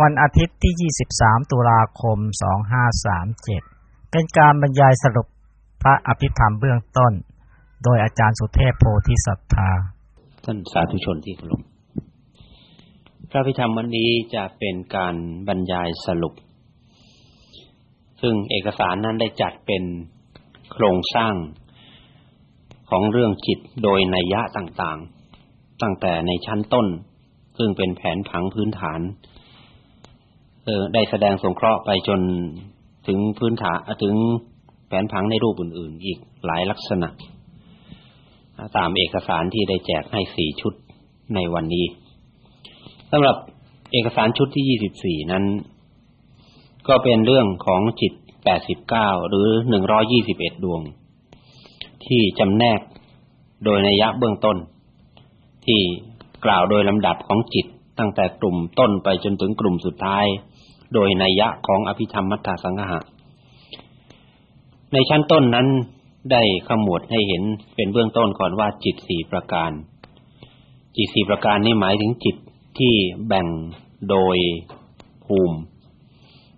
วันอาทิตย์ที่ 23 ตุลาคม 2537 เป็นการบรรยายสรุปพระอภิธรรมเบื้องต้น โดยอาจารย์สุเทพโพธิสัตธา ท่านสาธุชนที่เคารพพระอภิธรรมวันนี้จะเป็นการบรรยายสรุป ซึ่งเอกสารนั้นได้จัดเป็นโครงสร้างของเรื่องจิตโดยนัยยะต่างๆ ตั้งแต่ในชั้นต้น ซึ่งเป็นแผนผังพื้นฐาน ได้แสดงสงเคราะห์ไปจนถึงพื้นฐานถึงแผนผังในรูปอื่น ๆ อีกหลายลักษณะ ตามเอกสารที่ได้แจกให้สี่ชุดในวันนี้สำหรับเอกสารชุดที่ยี่สิบสี่นั้น ก็เป็นเรื่องของจิตแปดสิบเก้าหรือหนึ่งร้อยี่สิบเอ็ดดวง ที่จำแนกโดยนัยยะเบื้องต้น ที่กล่าวโดยลำดับของจิตตั้งแต่กลุ่มต้นไปจนถึงกลุ่มสุดท้าย โดยนัยยะของอภิธรรมมัทธสังหะ ในชั้นต้นนั้นได้ขมวดให้เห็นเป็นเบื้องต้นก่อนว่าจิตสี่ประการ จิตสี่ประการนี้หมายถึงจิตที่แบ่งโดยภูมิ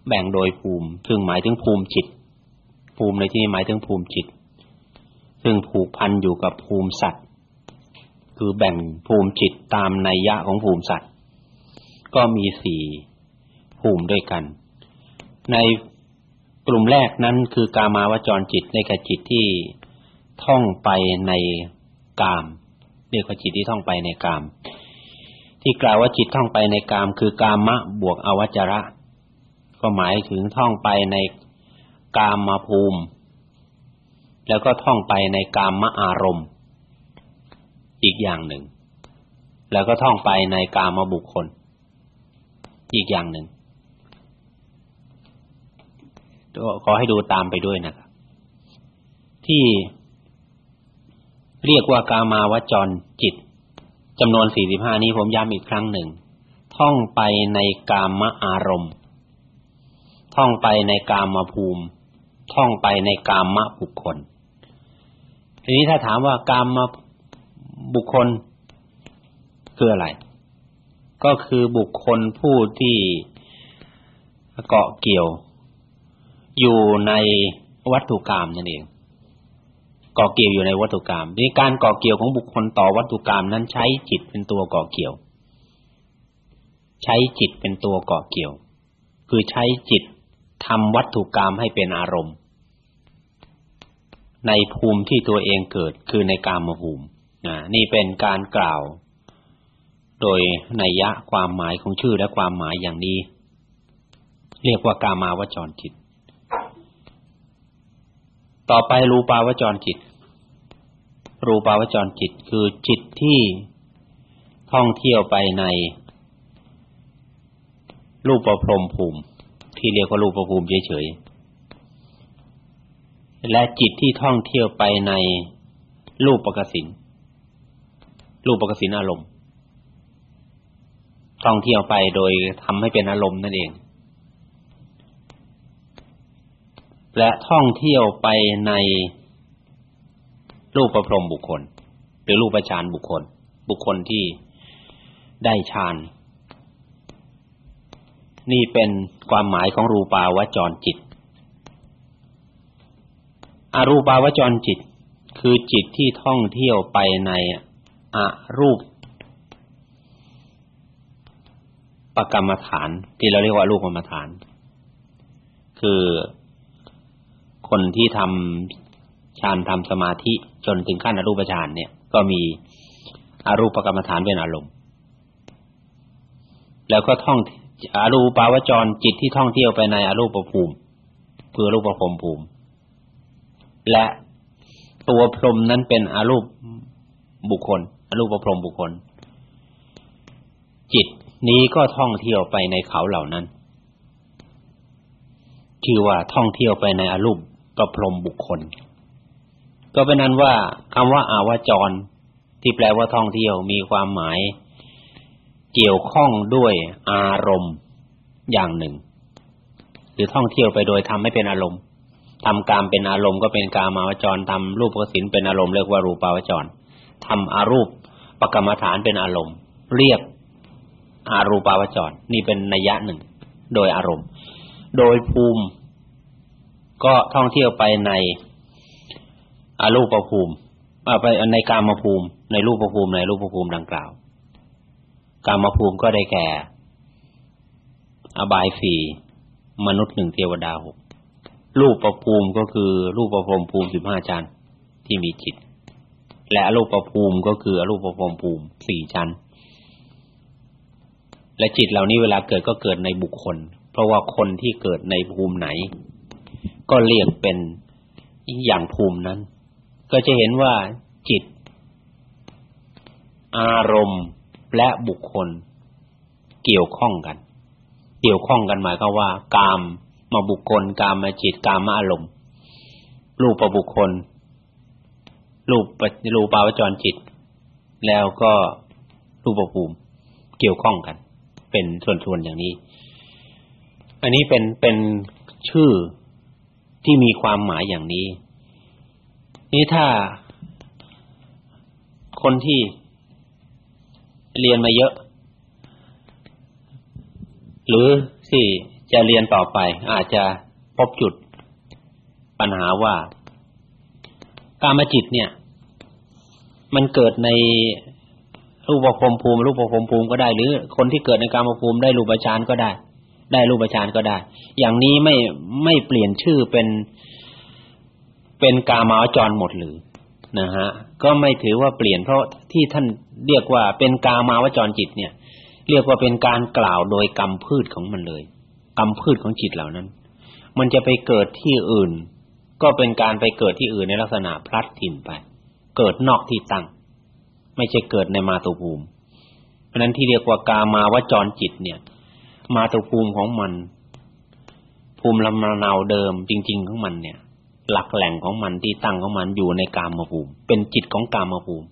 แบ่งโดยภูมิ ซึ่งหมายถึงภูมิจิต ภูมิในที่นี้หมายถึงภูมิจิต ซึ่งผูกพันอยู่กับภูมิสัตว์ คือแบ่งภูมิจิตตามนัยยะของภูมิสัตว์ ก็มีสี่ ภูมิด้วยกัน ในกลุ่มแรกนั้นคือกามาวจรจิตในกจิตที่ท่องไปในกามเรียกว่าจิตที่ท่องไปในกาม ที่กล่าวว่าจิตท่องไปในกาม คือกามะบวกอวัจระ ก็หมายถึงท่องไปในกามมาภูมิ แล้วก็ท่องไปในกามมะอารมณ์ อีกอย่างหนึ่ง แล้วก็ท่องไปในกามบุคคล อีกอย่างหนึ่ง ขอให้ดูตามไปด้วยนะครับที่เรียกว่ากามาวจรจิตจำนวนสี่สิบห้านี้ผมย้ำอีกครั้งหนึ่ง ท่องไปในกามอารมณ์ ท่องไปในกามภูมิ ท่องไปในกามบุคคล ทีนี้ถ้าถามว่ากามบุคคลคืออะไร ก็คือบุคคลผู้ที่เกาะเกี่ยว อยู่ในวัตถุกรรมนั่นเองก่อเกี่ยวอยู่ในวัตถุกรรมในการก่อเกี่ยวของบุคคลต่อวัตถุกรรมนั้นใช้จิตเป็นตัวก่อเกี่ยว ใช้จิตเป็นตัวก่อเกี่ยว คือใช้จิตทำวัตถุกรรมให้เป็นอารมณ์ ในภูมิที่ตัวเองเกิดคือในกามภูมินี่เป็นการกล่าว โดยนัยยะความหมายของชื่อและความหมายอย่างนี้ เรียกว่ากามาวจรจิต ต่อไปรูปาวจรจิต รูปาวจรจิตคือจิตที่ท่องเที่ยวไปในรูปประพรมภูมิ ที่เรียกว่ารูปประภูมิเฉยๆและจิตที่ท่องเที่ยวไปในรูปประกสินรูปประกสินอารมณ์ ท่องเที่ยวไปโดยทำให้เป็นอารมณ์นั่นเอง และท่องเที่ยวไปในรูปประพรมบุคคล หรือรูปประชานบุคคล บุคคลที่ได้ฌานนี่เป็นความหมายของรูปาวจรจิต อรูปาวจรจิต คือจิตที่ท่องเที่ยวไปในอรูปปกรรมฐาน ที่เราเรียกว่ารูปกรรมฐาน คือ คนที่ทำฌานทำสมาธิจนถึงขั้นอรูปฌานเนี่ย ก็มีอรูปกรรมฐานเป็นอารมณ์ แล้วก็ท่องอรูปาวจรจิตที่ท่องเที่ยวไปในอรูปภูมิคือรูปภพภูมิ และตัวพรหมนั้นเป็นอรูปบุคคล อรูปพรหมบุคคล จิตนี้ก็ท่องเที่ยวไปในเขาเหล่านั้น ชื่อว่าท่องเที่ยวไปในอรูป ก็พรมบุคคล ก็เป็นนั้นว่าคำว่าอาวจร ที่แปลว่าท่องเที่ยวมีความหมายเกี่ยวข้องด้วยอารมณ์อย่างหนึ่ง หรือท่องเที่ยวไปโดยทำให้เป็นอารมณ์ทำกามเป็นอารมณ์ก็เป็นกามาวจรทำรูปกสินเป็นอารมณ์เรียกว่ารูปาวจรทำอารูปปกรรมฐานเป็นอารมณ์ เรียกอารูปาวจร นี่เป็นนัยยะหนึ่ง โดยอารมณ์ โดยภูมิ ก็ท่องเที่ยวไปในอารูปภูมิไปในกามภูมิ ในรูปภูมิในรูปภูมิดังกล่าว กามภูมิก็ได้แก่ อบายสี่มนุษย์หนึ่งเทวดาหกรูปประภูมิก็คือรูปประพรมภูมิสิบห้าชั้นที่มีจิต และอรูปประภูมิก็คืออรูปประพรมภูมิสี่ชั้น และจิตเหล่านี้เวลาเกิดก็เกิดในบุคคล เพราะว่าคนที่เกิดในภูมิไหน ก็เรียกเป็นอย่างภูมินั้น ก็จะเห็นว่าจิต อารมณ์และบุคคล เกี่ยวข้องกัน เกี่ยวข้องกันหมายก็ว่า กามมาบุคคล กามมาจิต กามมาอารมณ์รูปประบุคคล รูปรูปาวจรจิต แล้วก็รูปภูมิเกี่ยวข้องกัน เป็นส่วนๆอย่างนี้ อันนี้เป็นเป็นชื่อ ที่มีความหมายอย่างนี้ นี่ถ้าคนที่เรียนมาเยอะ หรือที่จะเรียนต่อไป อาจจะพบจุดปัญหาว่ากามจิตเนี่ย มันเกิดในรูปภพภูมิ รูปภพภูมิก็ได้ หรือคนที่เกิดในกามภูมิได้รูปฌานก็ได้ ได้รูปฌานก็ได้ อย่างนี้ไม่ไม่เปลี่ยนชื่อเป็นเป็นกามาวจรหมดหรือนะฮะก็ไม่ถือว่าเปลี่ยนเพราะที่ท่านเรียกว่าเป็นกามาวจรจิตเนี่ย เรียกว่าเป็นการกล่าวโดยกรรมพืชของมันเลยกรรมพืชของจิตเหล่านั้น มันจะไปเกิดที่อื่น ก็เป็นการไปเกิดที่อื่นในลักษณะพลัดถิ่นไป เกิดนอกที่ตั้ง ไม่ใช่เกิดในมาตุภูมิ เพราะนั้นที่เรียกว่ากามาวจรจิตเนี่ย มาตุภูมิของมัน ภูมิลำเนาเดิมจริง ๆ ของมันเนี่ย หลักแหล่งของมันที่ตั้งของมันอยู่ในกามภูมิ เป็นจิตของกามภูมิ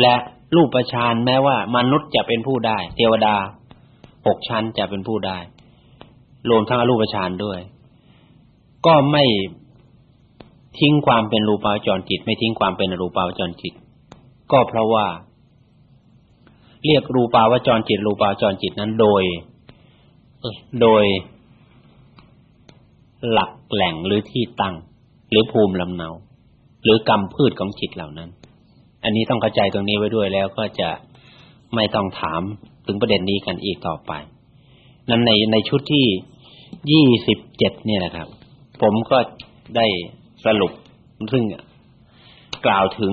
และรูปประชานแม้ว่ามนุษย์จะเป็นผู้ได้ เทวดาหกชั้นจะเป็นผู้ได้ รวมทั้งอรูปฌานด้วย ก็ไม่ทิ้งความเป็นรูปาวจรจิต ไม่ทิ้งความเป็นอรูปาวจรจิต ก็เพราะว่า เรียกรูปาวจรจิต รูปาวจรจิตนั้นโดย โดย หลักแหล่งหรือที่ตั้ง หรือภูมิลำเนา หรือกรรมพืชของจิตเหล่านั้น อันนี้ต้องเข้าใจตรงนี้ไว้ด้วยแล้วก็จะไม่ต้องถามถึงประเด็นนี้กันอีกต่อไป นั้นในในชุดที่ยี่สิบเจ็ดเนี่ยนะครับ ผมก็ได้สรุปซึ่งกล่าวถึง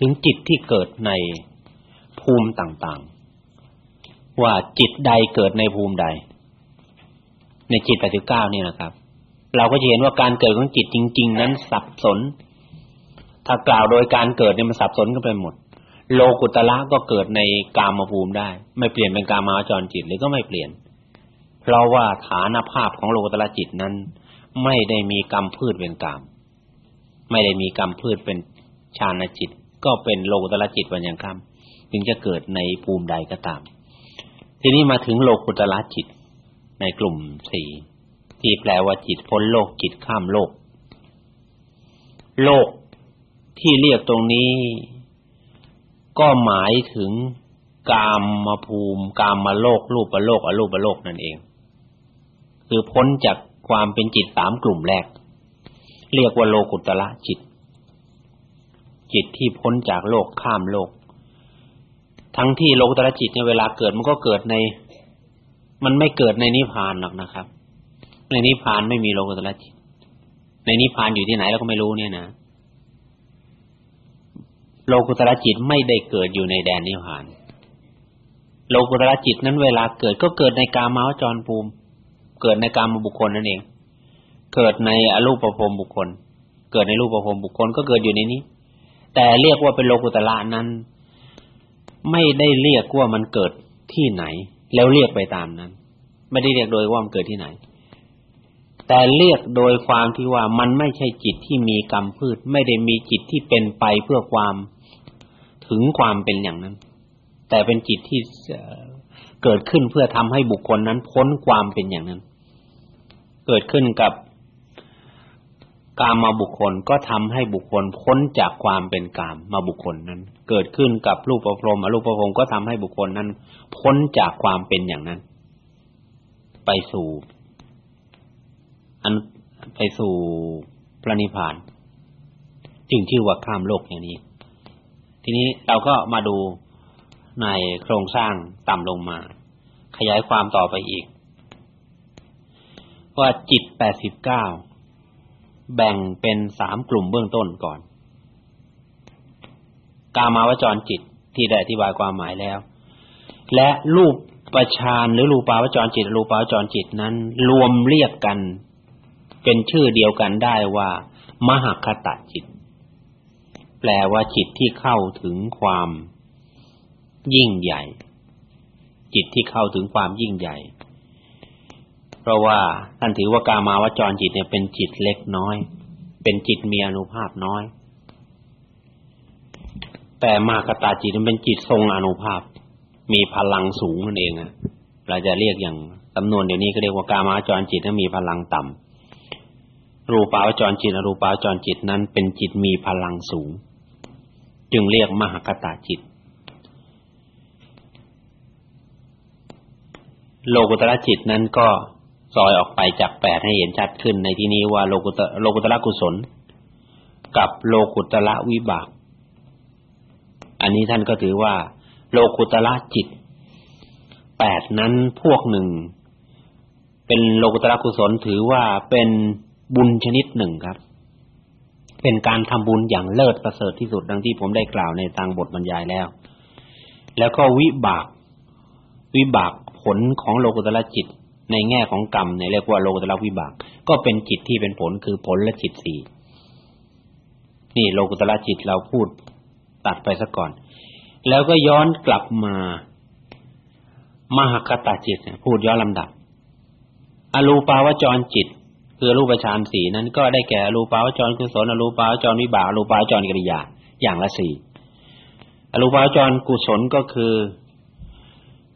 ถึงจิตที่เกิดใน ภูมิต่างๆ ว่าจิตใดเกิดในภูมิใด ในจิตแปดสิบเก้านี่นะครับ เราก็จะเห็นว่าการเกิดของจิตจริง ๆ นั้นสับสน ถ้ากล่าวโดยการเกิดเนี่ยมันสับสนกันไปหมด โลกุตละก็เกิดในกามภูมิได้ ไม่เปลี่ยนเป็นกามาจรจิตหรือก็ไม่เปลี่ยน เพราะว่าฐานภาพของโลกุตละจิตนั้น ไม่ได้มีกรรมพืชเป็นกามไม่ได้มีกรรมพืชเป็นฌานจิต ก็เป็นโลกุตละจิตวันยังค่ำ จึงจะเกิดในภูมิใดก็ตาม ทีนี้มาถึงโลกุตละจิตในกลุ่มสี่ที่แปลว่าจิตพ้นโลกจิตข้ามโลก โลกที่เรียกตรงนี้ ก็หมายถึงกามมาภูมิกามมาโลกรูปประโลกอรูปประโลกนั่นเอง คือพ้นจากความเป็นจิตสามกลุ่มแรก เรียกว่าโลกุตละจิต จิตที่พ้นจากโลกข้ามโลก ทั้งที่โลกุตละจิตเนี่ยเวลาเกิดมันก็เกิดใน มันไม่เกิดในนิพพานหรอกนะครับ ในนิพพานไม่มีโลกุตละจิต ในนิพพานอยู่ที่ไหนเราก็ไม่รู้เนี่ยนะโลกุตระจิตไม่ได้เกิดอยู่ในแดนนิพพาน โลกุตระจิตนั้นเวลาเกิดก็เกิดในกามาวจรภูมิ เกิดในกามบุคคลนั่นเอง เกิดในอรูปภพบุคคล เกิดในรูปภพบุคคลก็เกิดอยู่ในนี้ แต่เรียกว่าเป็นโลกุตระนั้น ไม่ได้เรียกว่ามันเกิดที่ไหน แล้วเรียกไปตามนั้น ไม่ได้เรียกโดยว่ามันเกิดที่ไหน แต่เรียกโดยความที่ว่ามันไม่ใช่จิตที่มีกรรมพืช ไม่ได้มีจิตที่เป็นไปเพื่อความถึงความเป็นอย่างนั้น แต่เป็นจิตที่เกิดขึ้นเพื่อทำให้บุคคลนั้นพ้นความเป็นอย่างนั้น เกิดขึ้นกับ กามมาบุคคลก็ทำให้บุคคลพ้นจากความเป็นกามมาบุคคลนั้น เกิดขึ้นกับรูปประพรมอรูปประพรมก็ทำให้บุคคลนั้น พ้นจากความเป็นอย่างนั้น ไปสู่ อันไปสู่พระนิพพาน จึงชื่อว่าข้ามโลกอย่างนี้ ทีนี้เราก็มาดูในโครงสร้างต่ำลงมา ขยายความต่อไปอีก ว่าจิตแปดสิบเก้า แบ่งเป็นสามกลุ่มเบื้องต้นก่อน กามาวจรจิตที่ได้อธิบายความหมายแล้ว และรูปประชานหรือรูปาวจรจิตรูปาวจรจิตนั้น รวมเรียกกัน เป็นชื่อเดียวกันได้ว่า มหคตจิต แปลว่าจิตที่เข้าถึงความยิ่งใหญ่ จิตที่เข้าถึงความยิ่งใหญ่ เพราะว่าท่านถือว่ากามาวจรจิตเนี่ยเป็นจิตเล็กน้อย เป็นจิตมีอนุภาพน้อย แต่มากตาจิตมันเป็นจิตทรงอนุภาพ มีพลังสูงนั่นเองอะเราจะเรียกอย่างจำนวนเดี๋ยวนี้ก็เรียกว่ากามาวจรจิตนั้นมีพลังต่ำรูปาวจรจิตอรูปาวจรจิตนั้นเป็นจิตมีพลังสูง จึงเรียกมหคตาจิตโลกุตระจิตนั้นก็ ซอยออกไปจากแปดให้เห็นชัดขึ้นในที่นี้ว่าโลกุตโลกุตระกุศล กับโลกุตระวิบาก อันนี้ท่านก็ถือว่า โลกุตระจิตแปดนั้นพวกหนึ่ง เป็นโลกุตระกุศลถือว่าเป็นบุญชนิดหนึ่งครับ เป็นการทำบุญอย่างเลิศประเสริฐที่สุดดังที่ผมได้กล่าวในทางบทบรรยายแล้ว แล้วก็วิบาก วิบากผลของโลกุตระจิต ในแง่ของกรรมในเรียกว่าโลกุตระวิบาก ก็เป็นจิตที่เป็นผลคือผลและจิตสี่นี่โลกุตระจิตเราพูดตัดไปซะก่อน แล้วก็ย้อนกลับมามหคตาจิตพูดย้อนลำดับ อรูปาวจรจิตคือรูปฌานสี่นั้นก็ได้แก่อรูปาวจรกุศลอรูปาวจรวิบากอรูปาวจรกิริยา อย่างละสี่อรูปาวจรกุศลก็คือ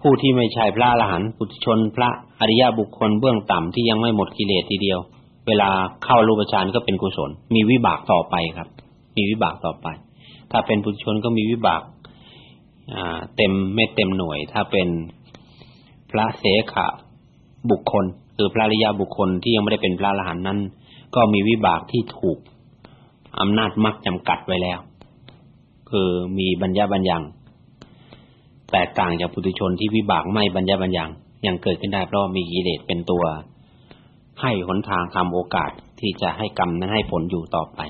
ผู้ที่ไม่ใช่พระอรหันต์ปุถุชนพระอริยบุคคลเบื้องต่ำที่ยังไม่หมดกิเลสทีเดียว เวลาเข้ารูปฌานก็เป็นกุศล มีวิบากต่อไปครับ มีวิบากต่อไป ถ้าเป็นปุถุชนก็มีวิบากเต็มไม่เต็มหน่วย ถ้าเป็นพระเสขะบุคคลคือพระอริยบุคคลที่ยังไม่ได้เป็นพระอรหันต์นั้น ก็มีวิบากที่ถูกอำนาจมรรคจำกัดไว้แล้ว คือมีบัญญาบัญญัง แตกต่างจากปุถุชนที่วิบากไม่บรรยบรรยังยังเกิดขึ้นได้เพราะมีกิเลสเป็นตัว ให้หนทางทำโอกาสที่จะให้กรรมนั้นให้ผลอยู่ต่อไป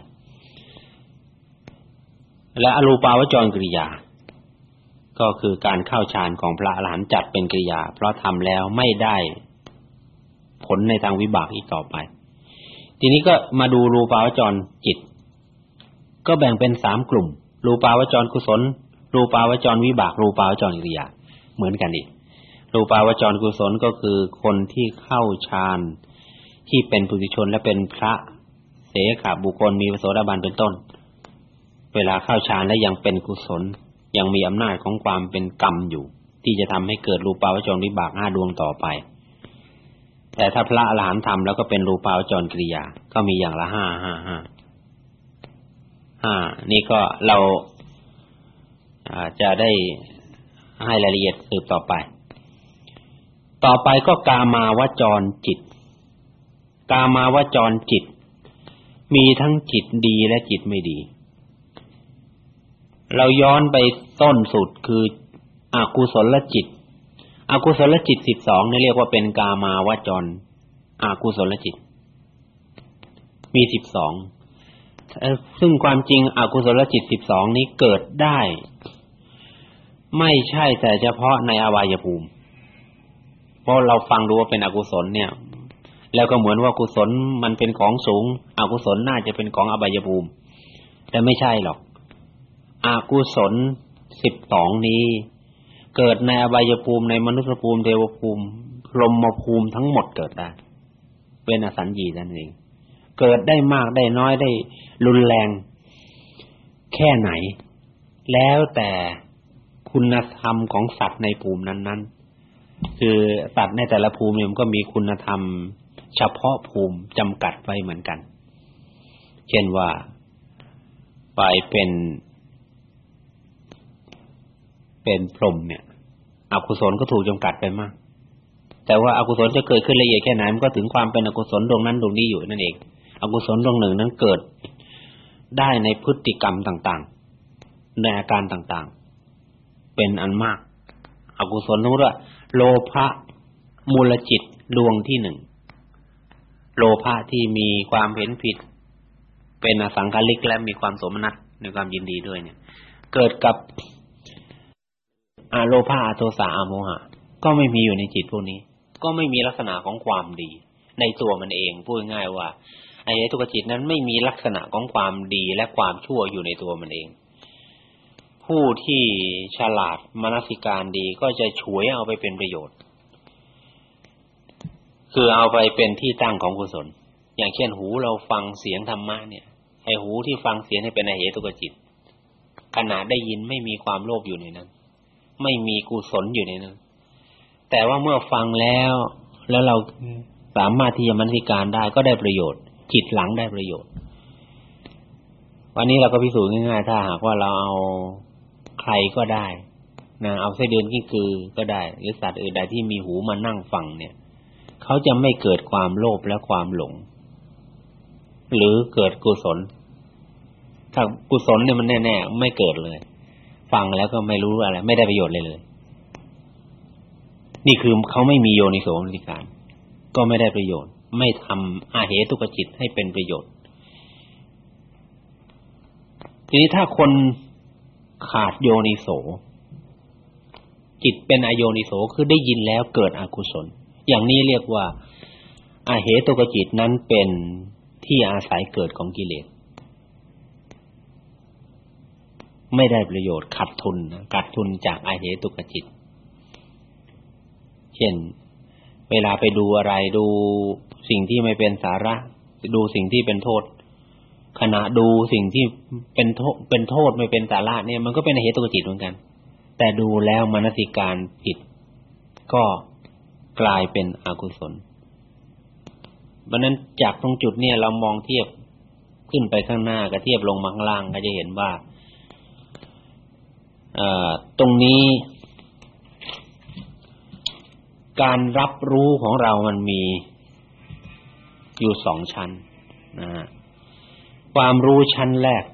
และอรูปาวจรกริยา ก็คือการเข้าฌานของพระอรหันต์จัดเป็นกริยา เพราะทำแล้วไม่ได้ผลในทางวิบากอีกต่อไป ทีนี้ก็มาดูรูปาวจรจิต ก็แบ่งเป็นสามกลุ่ม รูปาวจรกุศล รูปาวจรวิบาก รูปาวจรอิริยาเหมือนกันอีกรูปาวจรกุศลก็คือคนที่เข้าฌานที่เป็นปุถุชนและเป็นพระเสขบุคคลมีโสดาบันเป็นต้น เวลาเข้าฌานและยังเป็นกุศล ยังมีอำนาจของความเป็นกรรมอยู่ ที่จะทำให้เกิดรูปาวจรวิบากห้าดวงต่อไป แต่ถ้าพระอรหันต์ทำแล้วก็เป็นรูปาวจรกิริยา ก็มีอย่างละห้าห้าห้าห้านี่ก็เรา จะได้ให้รายละเอียดสืบต่อไป ต่อไปก็กามาวจรจิต กามาวจรจิต มีทั้งจิตดีและจิตไม่ดี เราย้อนไปต้นสุดคืออกุศลจิตอกุศลจิตสิบสองนี่เรียกว่าเป็นกามาวจรอกุศลจิต มีสิบสองซึ่งความจริงอกุศลจิตสิบสองนี้เกิดได้ ไม่ใช่แต่เฉพาะในอวัยภูมิเพราะเราฟังดูว่าเป็นอกุศลเนี่ย แล้วก็เหมือนว่ากุศลมันเป็นของสูง อกุศลน่าจะเป็นของอบายภูมิ แต่ไม่ใช่หรอกอกุศลสิบสองนี้ เกิดในอบายภูมิในมนุษยภูมิเทวภูมิพรหมภูมิทั้งหมดเกิดได้เป็นอสัญญีนั่นเอง เกิดได้มากได้น้อยได้รุนแรง แค่ไหน แล้วแต่ คุณธรรมของสัตว์ในภูมินั้นๆ คือสัตว์ในแต่ละภูมิมันก็มีคุณธรรม เฉพาะภูมิจำกัดไว้เหมือนกัน เช่นว่าไปเป็นเป็นพรหมเนี่ย อกุศลก็ถูกจำกัดไปมาก แต่ว่าอากุศลจะเกิดขึ้นละเอียดแค่ไหนมันก็ถึงความเป็นอกุศลดวงนั้นดวงนี้อยู่นั่นเอง อกุศลดวงหนึ่งนั้นเกิดได้ในพฤติกรรมต่างๆ ในอาการต่างๆ เป็นอันมากอกุศลรู้ว่าโลภะมูลจิตดวงที่หนึ่งโลภะที่มีความเห็นผิด เป็นอสังคาริกและมีความสมนัตในความยินดีด้วยเนี่ย เกิดกับอาโลภะอโทสะอโมหะ ก็ไม่มีอยู่ในจิตพวกนี้ ก็ไม่มีลักษณะของความดี ในตัวมันเองพูดง่ายว่าไอ้ทุกจิตนั้นไม่มีลักษณะของความดีและความชั่วอยู่ในตัวมันเอง ผู้ที่ฉลาดมนสิการดีก็จะฉวยเอาไปเป็นประโยชน์ คือเอาไปเป็นที่ตั้งของกุศล อย่างเช่นหูเราฟังเสียงธรรมะเนี่ยไอหูที่ฟังเสียงให้เป็นอเหตุกจิต ขณะได้ยินไม่มีความโลภอยู่ในนั้น ไม่มีกุศลอยู่ในนั้น แต่ว่าเมื่อฟังแล้วแล้วเราสามารถที่จะมนสิการได้ก็ได้ประโยชน์ จิตหลังได้ประโยชน์ วันนี้เราก็พิสูจน์ง่ายๆถ้าหากว่าเราเอา ใครก็ได้นะเอาไส้เดือนขี้คือก็ได้หรือสัตว์อื่นใดที่มีหูมานั่งฟังเนี่ยเขาจะไม่เกิดความโลภและความหลง หรือเกิดกุศล ถ้ากุศลเนี่ยมันแน่ๆไม่เกิดเลย ฟังแล้วก็ไม่รู้อะไร ไม่ได้ประโยชน์เลยเลย นี่คือเขาไม่มีโยนิโสมนสิการ ก็ไม่ได้ประโยชน์ ไม่ทำอาเหตุกจิตให้เป็นประโยชน์ ทีนี้ถ้าคน ขาดโยนิโส จิตเป็นอโยนิโสคือได้ยินแล้วเกิดอกุศล อย่างนี้เรียกว่าอาเหตุกจิตนั้นเป็นที่อาศัยเกิดของกิเลส ไม่ได้ประโยชน์ขาดทุนขาดทุนจากอาเหตุกจิต เช่น เวลาไปดูอะไรดูสิ่งที่ไม่เป็นสาระ ดูสิ่งที่เป็นโทษ ขณะดูสิ่งที่เป็นโทษเป็นโทษไม่เป็นสาระเนี่ยมันก็เป็นเหตุตุจิตเหมือนกัน แต่ดูแล้วมนสิการผิด ก็กลายเป็นอกุศลเพราะนั้นจากตรงจุดเนี่ยเรามองเทียบขึ้นไปข้างหน้ากับเทียบลงมาข้างล่างก็จะเห็นว่าตรงนี้ การรับรู้ของเรามันมีอยู่สองชั้นนะฮะ ความรู้ชั้นแรก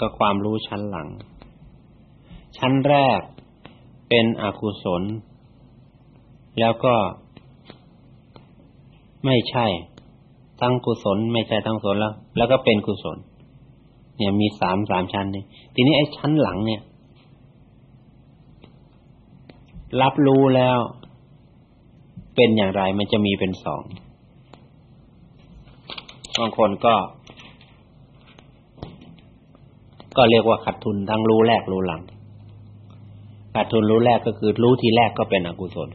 กับความรู้ชั้นหลัง ชั้นแรกเป็นอกุศล แล้วก็ไม่ใช่ ทั้งกุศล ไม่ใช่ทั้งกุศลแล้ว แล้วก็เป็นกุศล เนี่ยมีสามสามชั้นนี่ทีนี้ไอ้ชั้นหลังเนี่ย รับรู้แล้วเป็นอย่างไรมันจะมีเป็นสองบางคนก็ ก็เรียกว่าขาดทุนทั้งรู้แรกรู้หลังขาดทุนรู้แรกก็คือรู้ทีแรกก็เป็นอกุศล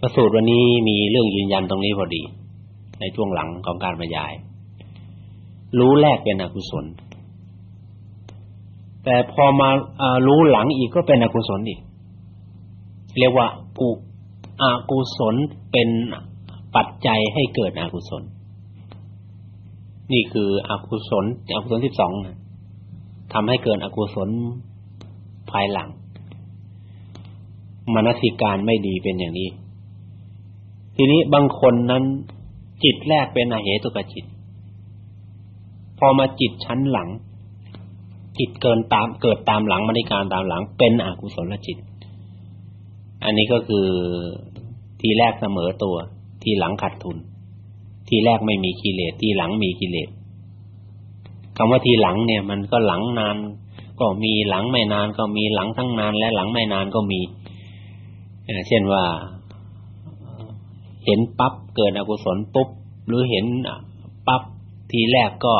ประสูตรวันนี้มีเรื่องยืนยันตรงนี้พอดี ในช่วงหลังของการบรรยาย รู้แรกเป็นอกุศล แต่พอมารู้หลังอีกก็เป็นอกุศลอีกเรียกว่ากุอกุศลเป็นปัจจัยให้เกิดอกุศล นี่คืออกุศลอกุศลที่สองนะ ทำให้เกิดอกุศลภายหลังมนสิการไม่ดีเป็นอย่างนี้ ทีนี้บางคนนั้น จิตแรกเป็นอเหตุกจิต พอมาจิตชั้นหลัง จิตเกินตามเกิดตามหลังมนิการตามหลัง เป็นอกุศลจิต อันนี้ก็คือทีแรกเสมอตัว ทีหลังขาดทุน ทีแรกไม่มีกิเลส ทีหลังมีกิเลส คำว่าทีหลังเนี่ย มันก็หลังนาน ก็มีหลังไม่นานก็มีหลังทั้งนาน และหลังไม่นานก็มีเช่นว่า เห็นปั๊บเกิดอกุศลปุ๊บหรือเห็นปั๊บทีแรกก็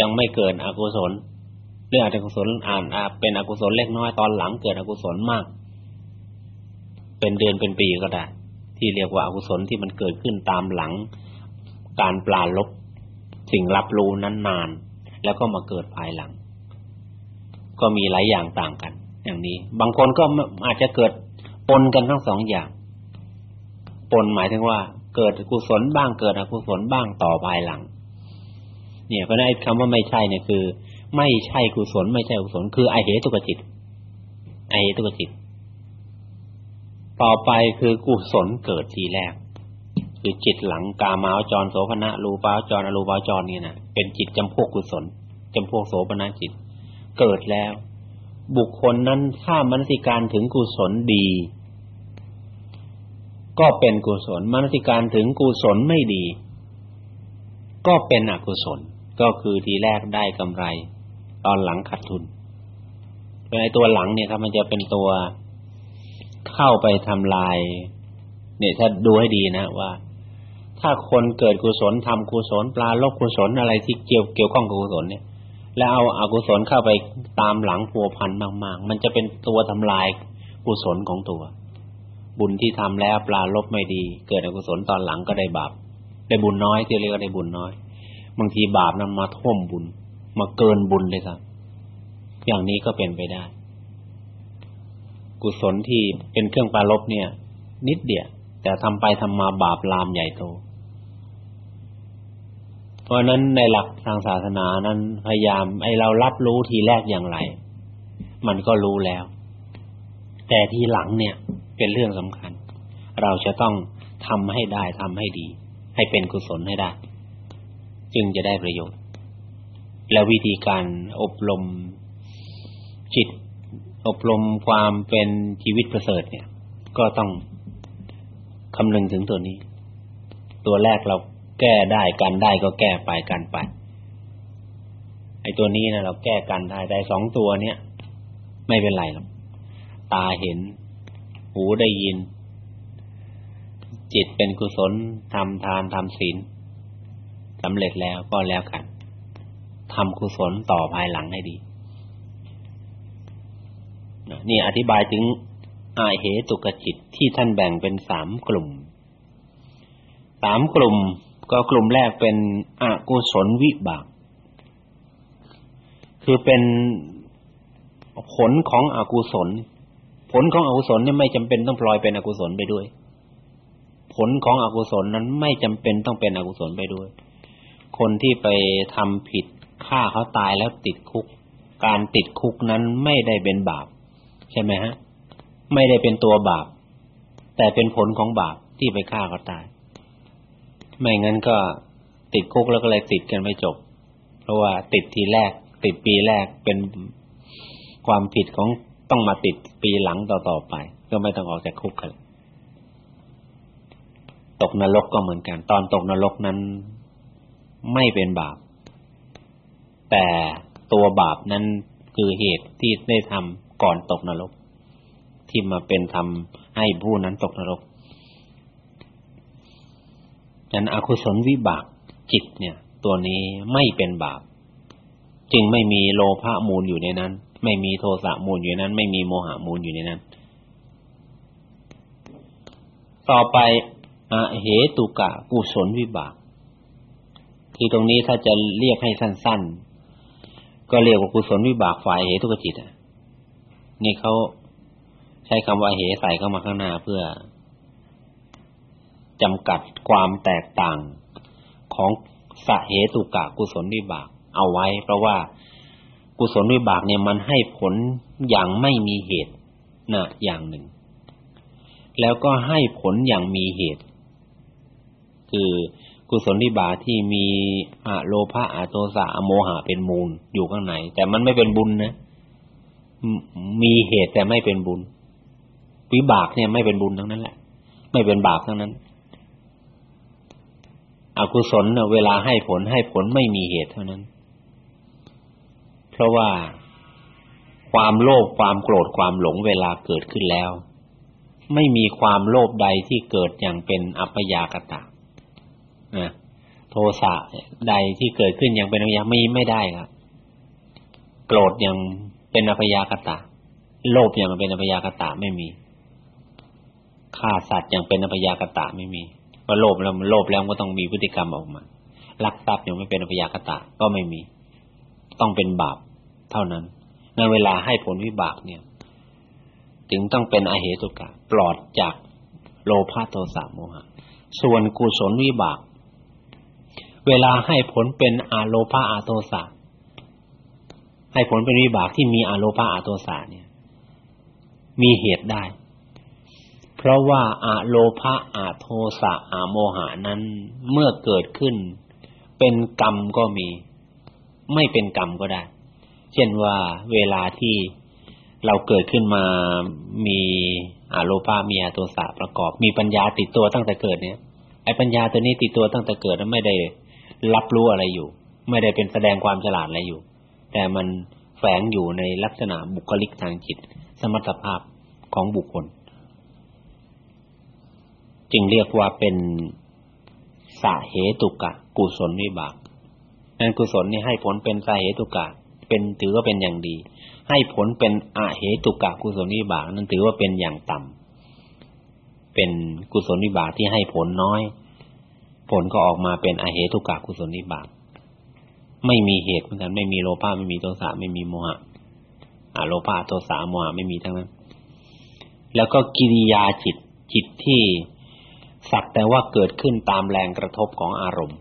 ยังไม่เกิดอกุศลหรืออาจจะกุศลอ่านเป็นอกุศลเล็กน้อยตอนหลังเกิดอกุศลมาก เป็นเดือนเป็นปีก็ได้ ที่เรียกว่าอกุศลที่มันเกิดขึ้นตามหลัง การปลาลบสิ่งรับรู้นั้นนาน แล้วก็มาเกิดภายหลัง ก็มีหลายอย่างต่างกัน อย่างนี้ บางคนก็อาจจะเกิดปนกันทั้งสองอย่าง ปนหมายถึงว่า เกิดกุศลบ้างเกิดอกุศลบ้างต่อภายหลัง เนี่ยเพราะนั้นคำว่าไม่ใช่เนี่ยคือ ไม่ใช่กุศลไม่ใช่กุศลคือไอเหตุกจิตไอเหตุกจิต ต่อไปคือกุศลเกิดทีแรก คือจิตหลังกามาวจรโสภณะรูปาวจรอรูปาวจรนี่นะเป็นจิตจำพวกกุศลจำพวกโสภณะจิต เกิดแล้ว บุคคลนั้นถ้ามนสิการถึงกุศลดี ก็เป็นกุศลมนสิการถึงกุศลไม่ดี ก็เป็นอกุศล ก็คือทีแรกได้กำไร ตอนหลังขาดทุนไอตัวหลังเนี่ยครับมันจะเป็นตัวเข้าไปทำลายเนี่ยถ้าดูให้ดีนะว่า ถ้าคนเกิดกุศลทำกุศลปลาลบกุศลอะไรที่เกี่ยวเกี่ยวข้องกับกุศลเนี่ย แล้วเอาอากุศลเข้าไปตามหลังพัวพันมากๆ มันจะเป็นตัวทำลายกุศลของตัว บุญที่ทำแล้วปลาลบไม่ดี เกิดอกุศลตอนหลังก็ได้บาปได้บุญน้อยที่เรียกว่าได้บุญน้อย บางทีบาปนั้นมาท่วมบุญ มาเกินบุญเลยครับ อย่างนี้ก็เป็นไปได้ กุศลที่เป็นเครื่องปลาลบเนี่ย นิดเดียว แต่ทำไปทำมาบาปลามใหญ่โต เพราะนั้นในหลักทางศาสนานั้นพยายามไอเรารับรู้ทีแรกอย่างไร มันก็รู้แล้ว แต่ทีหลังเนี่ย เป็นเรื่องสำคัญ เราจะต้องทำให้ได้ทำให้ดี ให้เป็นกุศลให้ได้ จึงจะได้ประโยชน์ และวิธีการอบรมจิต อบรมความเป็นชีวิตประเสริฐเนี่ย ก็ต้อง คำนึงถึงตัวนี้ ตัวแรกเราแก้ได้กันได้ก็แก้ไปกันไปไอ้ตัวนี้นะเราแก้กันได้ได้สองตัวเนี้ยไม่เป็นไรหรอกตาเห็น หูได้ยิน จิตเป็นกุศลทำทานทำศีลสำเร็จแล้วก็แล้วกันทำกุศลต่อภายหลังให้ดีนี่อธิบายถึง อาเหตุกจิตที่ท่านแบ่งเป็นสามกลุ่มสามกลุ่มก็กลุ่มแรกเป็นอกุศลวิบาก คือเป็นผลของอกุศล ผลของอกุศลนี่ไม่จำเป็นต้องปล่อยเป็นอกุศลไปด้วย ผลของอกุศลนั้นไม่จำเป็นต้องเป็นอกุศลไปด้วย คนที่ไปทำผิดฆ่าเขาตายแล้วติดคุก การติดคุกนั้นไม่ได้เป็นบาป ใช่ไหมฮะ ไม่ได้เป็นตัวบาป แต่เป็นผลของบาปที่ไปฆ่าเขาตาย ไม่งั้นก็ติดคุกแล้วก็เลยติดกันไม่จบ เพราะว่าติดทีแรก ติดปีแรกเป็นความผิดของต้องมาติดปีหลังต่อๆไป ก็ไม่ต้องออกจากคุกกันตกนรกก็เหมือนกัน ตอนตกนรกนั้น ไม่เป็นบาป แต่ตัวบาปนั้นคือเหตุที่ได้ทำก่อนตกนรก ที่มาเป็นทำให้ผู้นั้นตกนรกนั้นอกุศลวิบากจิตเนี่ย ตัวนี้ไม่เป็นบาป จึงไม่มีโลภะมูลอยู่ในนั้น ไม่มีโทสะมูลอยู่ในนั้น ไม่มีโมหะมูลอยู่ในนั้น ต่อไปอเหตุกะกุศลวิบาก ที่ตรงนี้ถ้าจะเรียกให้สั้น ๆ ก็เรียกว่ากุศลวิบากฝ่ายเหตุกจิตนี่เขา ใช้คำว่าเหใส่เข้ามาข้างหน้าเพื่อจำกัดความแตกต่างของสเหตุกะกุศลวิบาก เอาไว้ เพราะว่ากุศลวิบากเนี่ยมันให้ผลอย่างไม่มีเหตุนะอย่างหนึ่ง แล้วก็ให้ผลอย่างมีเหตุ คือกุศลวิบากที่มีอะโลภะอะโทสะอะโมหะเป็นมูลอยู่ข้างในแต่มันไม่เป็นบุญนะมีเหตุแต่ไม่เป็นบุญ วิบากเนี่ยไม่เป็นบุญทั้งนั้นแหละ ไม่เป็นบาปทั้งนั้น อกุศลเวลาให้ผลให้ผลไม่มีเหตุเท่านั้น เพราะว่าความโลภความโกรธความหลงเวลาเกิดขึ้นแล้ว ไม่มีความโลภใดที่เกิดอย่างเป็นอัปยากตะนะโทสะใดที่เกิดขึ้นอย่างเป็นอภยาไม่ไม่ได้ครับโกรธอย่างเป็นอภยากตะ โลภอย่างเป็นอภยากตะไม่มี ฆ่าสัตว์อย่างเป็นอภยากตะไม่มีว่าโลภแล้วโลภแล้วก็ต้องมีพฤติกรรมออกมาลักทรัพย์อย่างไม่เป็นอภยากตะก็ไม่มี ต้องเป็นบาปเท่านั้นในเวลาให้ผลวิบากเนี่ย จึงต้องเป็นอเหตุกะปลอดจากโลภะโทสะโมหะ ส่วนกุศลวิบาก เวลาให้ผลเป็นอาโลภาอาโทสะให้ผลเป็นวิบากที่มีอาโลภาอาโทสะเนี่ย มีเหตุได้ เพราะว่าอาโลภาอาโทสะอาโมหะนั้นเมื่อเกิดขึ้น เป็นกรรมก็มี ไม่เป็นกรรมก็ได้ เช่นว่าเวลาที่เราเกิดขึ้นมามีอาโลภามีอาโทสะประกอบ มีปัญญาติดตัวตั้งแต่เกิดเนี่ยไอ้ปัญญาตัวนี้ติดตัวตั้งแต่เกิดแล้วไม่ได้รับรู้อะไรอยู่ ไม่ได้เป็นแสดงความฉลาดอะไรอยู่ แต่มันแฝงอยู่ในลักษณะบุคลิกทางจิต สมรรถภาพของบุคคล จึงเรียกว่าเป็นสาเหตุกะ กุศลวิบากนั้นกุศลนี่ให้ผลเป็นสาเหตุกะ เป็นถือว่าเป็นอย่างดี ให้ผลเป็นอาเหตุกะกุศลวิบากนั้นถือว่าเป็นอย่างต่ำเป็นกุศลวิบากที่ให้ผลน้อย ผลก็ออกมาเป็นอเหตุกะกุศลนิบาตไม่มีเหตุเหมือนกันไม่มีโลภะไม่มีโทสะไม่มีโมหะอะโลภะโทสะโมหะไม่มีทั้งนั้น แล้วก็กิริยาจิตจิตที่ สักแต่ว่าเกิดขึ้นตามแรงกระทบของอารมณ์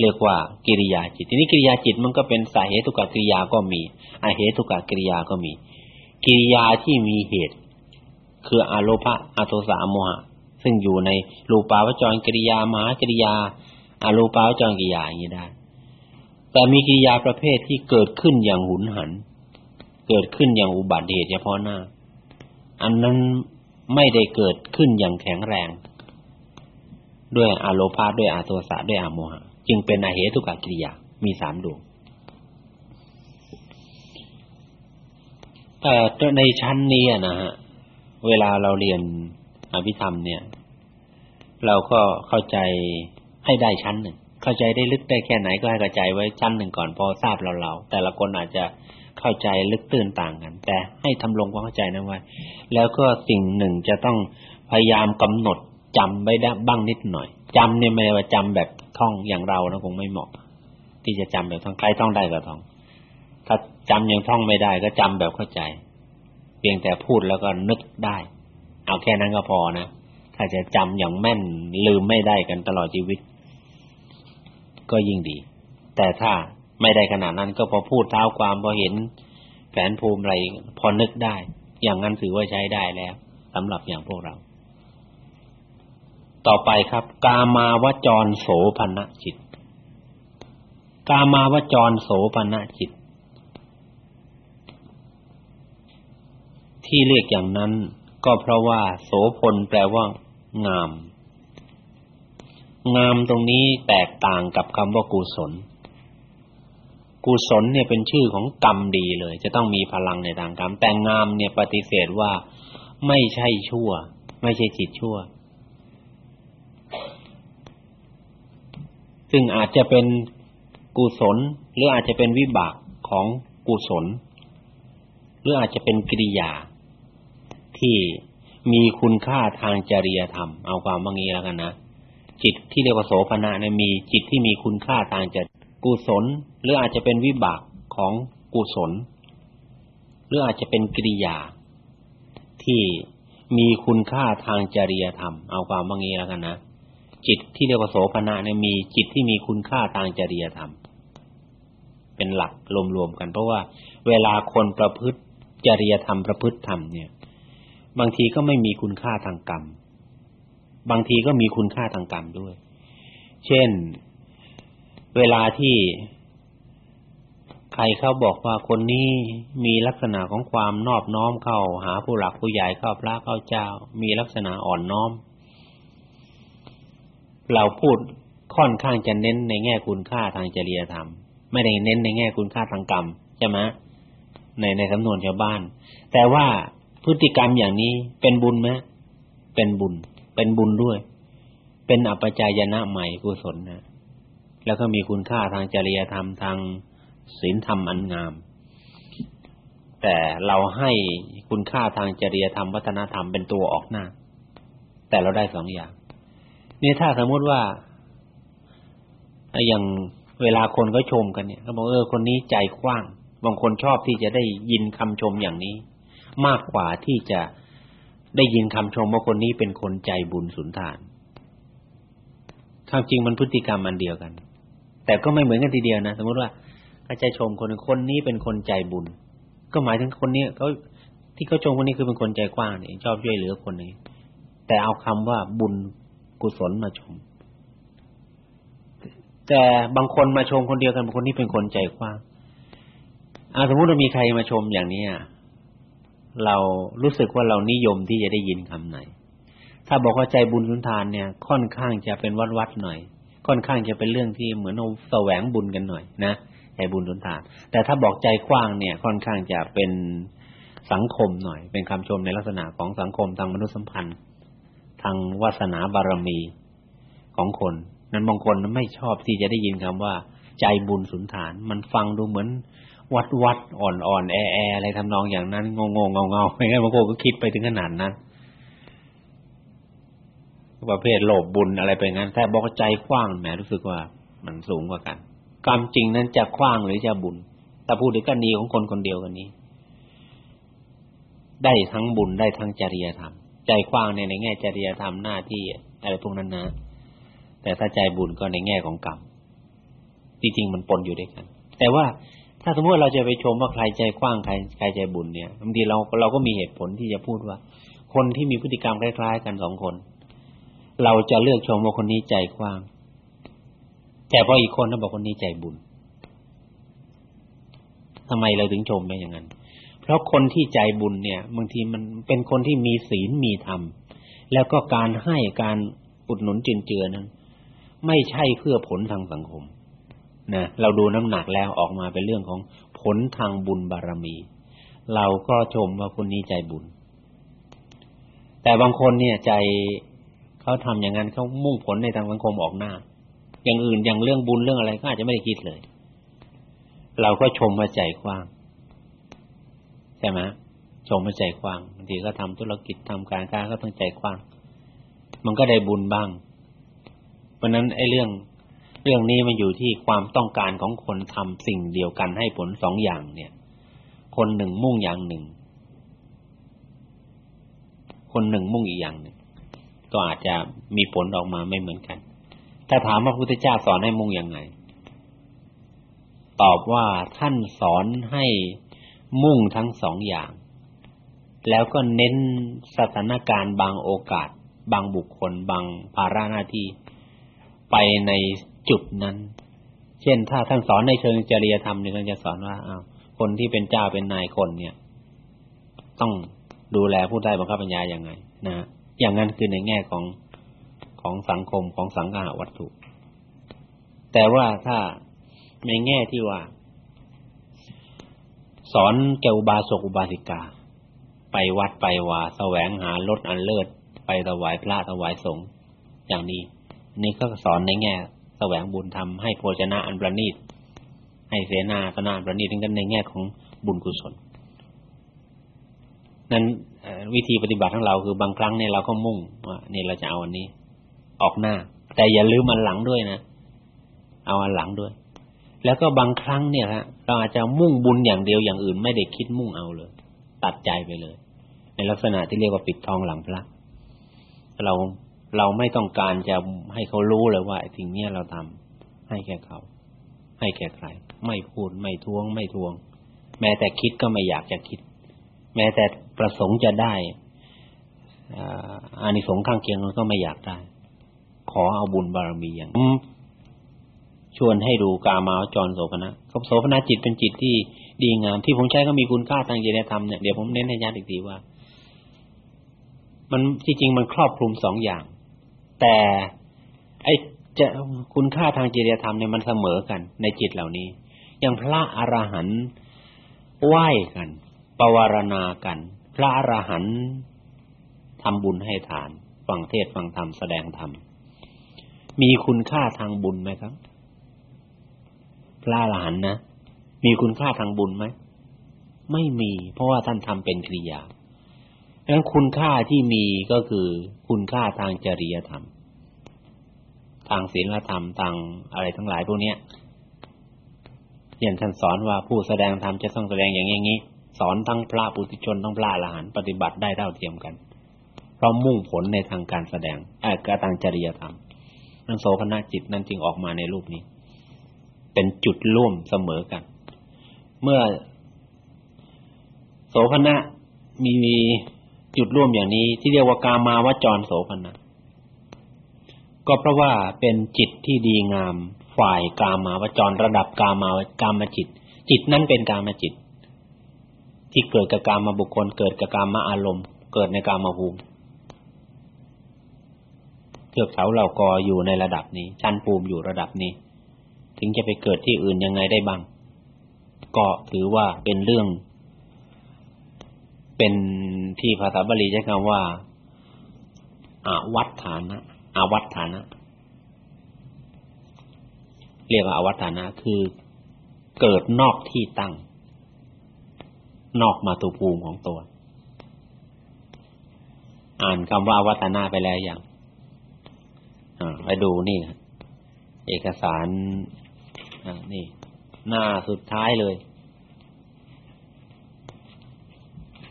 เรียกว่ากิริยาจิต ทีนี้กิริยาจิตมันก็เป็นสาเหตุกะกิริยาก็มีอเหตุกะกิริยาก็มี กิริยาที่มีเหตุ คืออโลภะอโทสะโมหะ ซึ่งอยู่ในรูปาวจรกิริยามหากริยาอรูปาวจรกิริยาอย่างนี้ได้ แต่มีกิริยาประเภทที่เกิดขึ้นอย่างหุนหัน เกิดขึ้นอย่างอุบัติเหตุเฉพาะหน้า อันนั้นไม่ได้เกิดขึ้นอย่างแข็งแรง ด้วยอโลภาด้วยอาโทสะด้วยอโมหะจึงเป็นอาเหตุกกิริยา มีสามดวงแต่ในชั้นนี้นะฮะเวลาเราเรียนอภิธรรมเนี่ย เราก็เข้าใจให้ได้ชั้นหนึ่งเข้าใจได้ลึกได้แค่ไหนก็ให้กระจายไว้ชั้นหนึ่งก่อนพอทราบเราเราแต่ละคนอาจจะเข้าใจลึกตื้นต่างกัน แต่ให้ทำลงความเข้าใจนั้นไว้แล้วก็สิ่งหนึ่งจะต้องพยายามกำหนด จำไว้ได้บ้างนิดหน่อยจำเนี่ยไม่ได้ว่าจำแบบท่องอย่างเรานะคงไม่เหมาะ ที่จะจำแบบท่องใครท่องได้ก็ท่อง ถ้าจำยังท่องไม่ได้ ก็จำแบบเข้าใจ เพียงแต่พูดแล้วก็นึกได้ เอาแค่นั้นก็พอนะถ้าจะจำอย่างแม่นลืมไม่ได้กันตลอดชีวิต ก็ยิ่งดี แต่ถ้าไม่ได้ขนาดนั้นก็พอพูดเท้าความพอเห็นแผนภูมิอะไรพอนึกได้ อย่างนั้นถือว่าใช้ได้แล้วสำหรับอย่างพวกเรา ต่อไปครับ กามาวจรโสภณจิต กามาวจรโสภณจิต ที่เรียกอย่างนั้นก็เพราะว่า โสพลแปลว่า งาม งามตรงนี้แตกต่างกับคำว่ากุศล กุศลเนี่ยเป็นชื่อของกรรมดีเลย จะต้องมีพลังในทางกรรม แต่งามเนี่ยปฏิเสธว่าไม่ใช่ชั่ว ไม่ใช่จิตชั่ว ซึ่งอาจจะเป็นกุศล หรืออาจจะเป็นวิบากของกุศล หรืออาจจะเป็นกิริยา ที่มีคุณค่าทางจริยธรรม เอาความว่างี้แล้วกันนะจิตที่เรียกว่าโสภณะเนี่ยมีจิตที่มีคุณค่าทางจกุศล หรืออาจจะเป็นวิบากของกุศล หรืออาจจะเป็นกิริยา ที่มีคุณค่าทางจริยธรรม เอาความว่างี้แล้วกันนะ จิตที่เรียกว่าโสภณะเนี่ยมีจิตที่มีคุณค่าทางจริยธรรม เป็นหลักรวมๆกันเพราะว่า เวลาคนประพฤติจริยธรรมประพฤติธรรมเนี่ย บางทีก็ไม่มีคุณค่าทางกรรม บางทีก็มีคุณค่าทางกรรมด้วย เช่น เวลาที่ใครเขาบอกว่าคนนี้มีลักษณะของความนอบน้อมเข้าหาผู้หลักผู้ใหญ่เข้าพระเข้าเจ้า มีลักษณะอ่อนน้อม เราพูดค่อนข้างจะเน้นในแง่คุณค่าทางจริยธรรม ไม่ได้เน้นในแง่คุณค่าทางกรรมใช่ไหมในในสำนวนชาวบ้าน แต่ว่าพฤติกรรมอย่างนี้เป็นบุญไหมเป็นบุญ เป็นบุญด้วย เป็นอัปจายนะใหม่กุศลนะแล้วก็มีคุณค่าทางจริยธรรมทางศีลธรรมอันงาม แต่เราให้คุณค่าทางจริยธรรมวัฒนธรรมเป็นตัวออกหน้า แต่เราได้สองอย่าง นี่ถ้าสมมติว่าอย่างเวลาคนก็ชมกันเนี่ยเขาบอกเออคนนี้ใจกว้าง บางคนชอบที่จะได้ยินคำชมอย่างนี้ มากกว่าที่จะได้ยินคำชมว่าคนนี้เป็นคนใจบุญสุนทานความจริงมันพฤติกรรมอันเดียวกัน แต่ก็ไม่เหมือนกันทีเดียวนะสมมติว่าก็จชมคนคนนี้เป็นคนใจบุญ ก็หมายถึงคนนี้เขาที่เขาชมคนนี้คือเป็นคนใจกว้างเนี่ยชอบช่วยเหลือคนนี้ แต่เอาคำว่าบุญ กุศลมาชม แต่บางคนมาชมคนเดียวกันบางคนที่เป็นคนใจกว้างอาสมมติว่ามีใครมาชมอย่างนี้เรารู้สึกว่าเรานิยมที่จะได้ยินคำไหน ถ้าบอกว่าใจบุญสุนทานเนี่ย ค่อนข้างจะเป็นวัดวัดหน่อย ค่อนข้างจะเป็นเรื่องที่เหมือนเอาแสวงบุญกันหน่อย นะใจบุญสุนทาน แต่ถ้าบอกใจกว้างเนี่ย ค่อนข้างจะเป็นสังคมหน่อย เป็นคำชมในลักษณะของสังคมทางมนุษยสัมพันธ์ ทางวาสนาบารมีของคน นั้นบางคนไม่ชอบที่จะได้ยินคำว่า ใจบุญสุนทาน มันฟังดูเหมือน วัดวัดอ่อนอ่อนแอแออะไรทำนองอย่างนั้นงงงเงาเงาไม่งั้นบางคนก็คิดไปถึงขนาดนั้นประเภทโลภบุญอะไรไปงั้นแต่บอกใจกว้างแหมรู้สึกว่ามันสูงกว่ากันกรรมจริงนั้นจะกว้างหรือจะบุญแต่พูดถึงกรณีของคนคนเดียวกันนี้ ได้ทั้งบุญได้ทั้งจริยธรรม ใจกว้างในในแง่จริยธรรมหน้าที่อะไรพวกนั้นนะ แต่ถ้าใจบุญก็ในแง่ของกรรมจริงๆมันปนอยู่ด้วยกัน แต่ว่าถ้าสมมติเราจะไปชมว่าใครใจกว้างใครใครใจบุญเนี่ยบางทีเราเราก็มีเหตุผลที่จะพูดว่า คนที่มีพฤติกรรมคล้ายๆกันสองคน เราจะเลือกชมว่าคนนี้ใจกว้าง แต่พออีกคนนั้นบอกคนนี้ใจบุญทำไมเราถึงชมไปอย่างนั้น ราะคนที่ใจบุญเนี่ยบางทีมันเป็นคนที่มีศีลมีธรรม แล้วก็การให้การอุดหนุนจินเจือนั้น ไม่ใช่เพื่อผลทางสังคมนะเราดูน้ำหนักแล้วออกมาเป็นเรื่องของผลทางบุญบารมี เราก็ชมว่าคนนี้ใจบุญ แต่บางคนเนี่ยใจเขาทำอย่างนั้นเขามุ่งผลในทางสังคมออกหน้า อย่างอื่นอย่างเรื่องบุญเรื่องอะไรก็อาจจะไม่ได้คิดเลย เราก็ชมว่าใจกว้าง ใช่ไหมชมว่ใจกว้างบางทีก็ทำธุรกิจทำการค้าก็ต้องใจกว้าง มันก็ได้บุญบ้าง เพราะนั้นไอ้เรื่องเรื่องนี้มันอยู่ที่ความต้องการของคนทำสิ่งเดียวกันให้ผลสองอย่างเนี่ย คนหนึ่งมุ่งอย่างหนึ่ง คนหนึ่งมุ่งอีกอย่างหนึ่งก็อาจจะมีผลออกมาไม่เหมือนกัน ถ้าถามว่าพระพุทธเจ้าสอนให้มุ่งยังไง ตอบว่าท่านสอนให้ มุ่งทั้งสองอย่าง แล้วก็เน้นสถานการณ์บางโอกาส บางบุคคล บางภาระหน้าที่ไปในจุดนั้น เช่น ถ้าท่านสอนในเชิงจริยธรรมเนี่ยท่านจะสอนว่าอ้าวคนที่เป็นเจ้าเป็นนายคนเนี่ย ต้องดูแลผู้ใต้บังคับบัญชาอย่างไง นะ อย่างนั้นคือในแง่ของของสังคมของสังฆาวัตถุ แต่ว่าถ้าในแง่ที่ว่า สอนแก่อุบาสกอุบาสิกา ไปวัดไปว่าแสวงหารถอันเลิศไปถวายพระถวายสงฆ์อย่างนี้ นี่ก็สอนในแง่แสวงบุญทำให้โภชนะอันประณีตให้เสนาสนาประณีตกันในแง่ของบุญกุศล นั้นวิธีปฏิบัติของเราคือบางครั้งเนี่ยเราก็มุ่งว่านี่เราจะเอาอันนี้ ออกหน้า แต่อย่าลืมมันหลังด้วยนะ เอาอันหลังด้วย แล้วก็บางครั้งเนี่ยฮะเราอาจจะมุ่งบุญอย่างเดียวอย่างอื่นไม่ได้คิดมุ่งเอาเลย ตัดใจไปเลย ในลักษณะที่เรียกว่าปิดทองหลังพระเราเราไม่ต้องการจะให้เขารู้เลยว่าสิ่งนี้เราทำให้แก่เขา ให้แก่ใคร ไม่พูดไม่ทวง ไม่ทวง แม้แต่คิดก็ไม่อยากจะคิด แม้แต่ประสงค์จะได้อานิสงส์ข้างเคียงก็ไม่อยากได้ ขอเอาบุญบารมีอย่าง ชวนให้ดูกามาจรโสภณะโสภณะจิตเป็นจิตที่ดีงามที่ผมใช้ก็มีคุณค่าทางจริยธรรมเนี่ยเดี๋ยวผมเน้นให้ญาติอีกทีว่า มันที่จริงมันครอบคลุมสองอย่าง แต่ไอ้จะคุณค่าทางจริยธรรมเนี่ยมันเสมอกัน ในจิตเหล่านี้ อย่างพระอรหันต์ไหว้กันปวารณากัน พระอรหันต์ทำบุญให้ทาน ฟังเทศฟังธรรมแสดงธรรมมีคุณค่าทางบุญไหมครับ พระอรหันต์นะ มีคุณค่าทางบุญไหม ไม่มี เพราะว่าท่านทำเป็นกิริยาดังนั้นคุณค่าที่มีก็คือคุณค่าทางจริยธรรม ทางศีลธรรมทางอะไรทั้งหลายพวกนี้อย่างท่านสอนว่าผู้แสดงธรรมจะต้องแสดงอย่างนี้สอนทั้งพระปุถุชนทั้งพระอรหันต์ปฏิบัติได้เท่าเทียมกันเพราะมุ่งผลในทางการแสดงเอ่อการทางจริยธรรมนั้นโสภณจิตนั้นจึงออกมาในรูปนี้ เป็นจุดร่วมเสมอกัน เมื่อโสภณะมีจุดร่วมอย่างนี้ที่เรียกว่ากามาวจรโสภณะก็เพราะว่าเป็นจิตที่ดีงามฝ่ายกามาวจรระดับกามากามจิต จิตนั้นเป็นกามจิต ที่เกิดกับกามบุคคล เกิดกับกามอารมณ์ เกิดในกามภูมิเทือกเขาเหล่ากออยู่ในระดับนี้ ชั้นภูมิอยู่ระดับนี้ ถึงจะไปเกิดที่อื่นยังไงได้บ้าง ก็ถือว่าเป็นเรื่อง เป็นที่ภาษาบาลีใช้คำว่าอาวัฏฐานะอาวัฏฐานะ เรียกว่าอาวัฏฐานะ คือเกิดนอกที่ตั้ง นอกมาตุภูมิของตัว อ่านคำว่าอาวัฏนาไปแล้วอย่างไปดูนี่เอกสาร นี่หน้าสุดท้ายเลย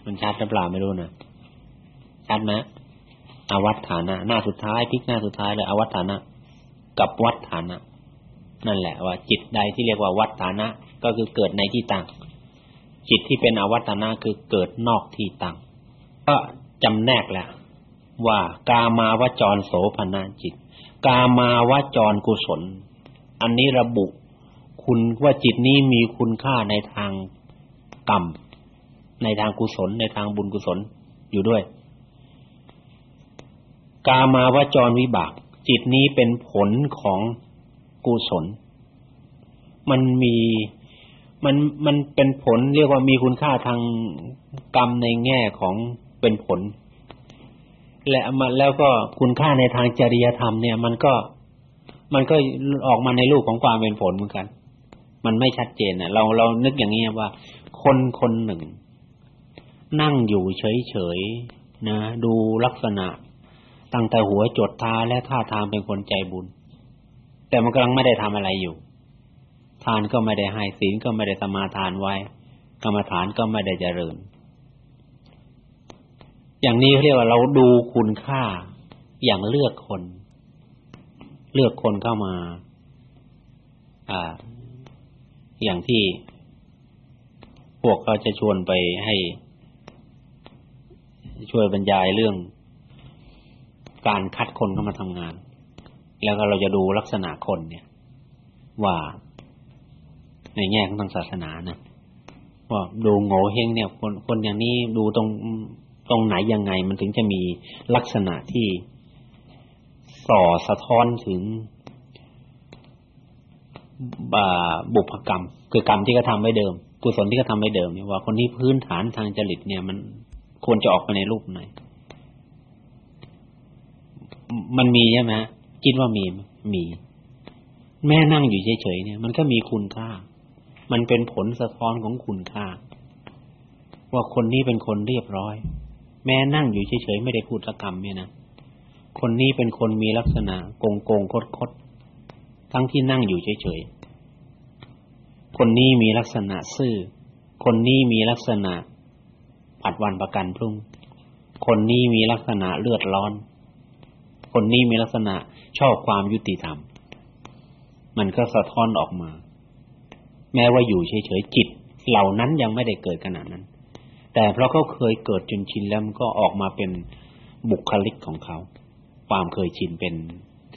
มันชัดหรือเปล่าไม่รู้นะชัดไหมอวัฏฐานะ หน้าสุดท้ายพลิกหน้าสุดท้ายเลย อวัฏฐานะ กับวัฏฐานะ นั่นแหละว่า จิตใดที่เรียกว่าวัฏฐานะ ก็คือเกิดในที่ตั้งจิตที่เป็นอวัฏฐานะคือเกิดนอกที่ตั้งก็จำแนกแล้วว่ากามาวจรโสภณจิต กามาวจรกุศล อันนี้ระบุ คุณว่าจิตนี้มีคุณค่าในทางกรรม ในทางกุศล ในทางบุญกุศลอยู่ด้วย กามาวจรวิบาก จิตนี้เป็นผลของกุศล มันมีมันมันเป็นผลเรียกว่ามีคุณค่าทางกรรมในแง่ของเป็นผล และมาแล้วก็คุณค่าในทางจริยธรรมเนี่ย มันก็มันก็ออกมาในรูปของความเป็นผลเหมือนกัน มันไม่ชัดเจนนะเราเรานึกอย่างนี้ว่า คนคนหนึ่ง นั่งอยู่เฉยๆนะ ดูลักษณะ ตั้งแต่หัวจดตาและท่าทางเป็นคนใจบุญ แต่มันกำลังไม่ได้ทำอะไรอยู่ ทานก็ไม่ได้ให้ศีลก็ไม่ได้สมาทานไว้ กรรมฐานก็ไม่ได้เจริญ อย่างนี้เรียกว่าเราดูคุณค่าอย่างเลือกคน เลือกคนเข้ามา อ่า อย่างที่พวกเขาจะชวนไปให้ช่วยบรรยายเรื่องการคัดคนเข้ามาทำงาน แล้วก็เราจะดูลักษณะคนเนี่ย ว่าในแง่ของทางศาสนานะว่าดูโง่เฮงเนี่ย คนคนอย่างนี้ดูตรงตรงไหนยังไง มันถึงจะมีลักษณะที่ส่อสะท้อนถึง บุพกรรม คือกรรมที่เขาทาไว้เดิม กุศลที่เขาทาไว้เดิมเนี่ยว่าคนนี้พื้นฐานทางจริตเนี่ย มันควรจะออกมาในรูปไหนมันมีใช่ไหมคิดว่ามีมี แม่นั่งอยู่เฉยๆเนี่ย มันก็มีคุณค่า มันเป็นผลสะท้อนของคุณค่า ว่าคนนี้เป็นคนเรียบร้อย แม่นั่งอยู่เฉยๆไม่ได้พูดกรรมเนี่ยนะคนนี้เป็นคนมีลักษณะโกงโกงคดคด ทั้งที่นั่งอยู่เฉยๆ คนนี้มีลักษณะซื่อ คนนี้มีลักษณะผัดวันประกันพรุ่ง คนนี้มีลักษณะเลือดร้อน คนนี้มีลักษณะชอบความยุติธรรม มันก็สะท้อนออกมา แม้ว่าอยู่เฉยๆจิต เหล่านั้นยังไม่ได้เกิดขนาดนั้น แต่เพราะเขาเคยเกิดจนชินแล้วมันก็ออกมาเป็นบุคลิกของเขา ความเคยชินเป็น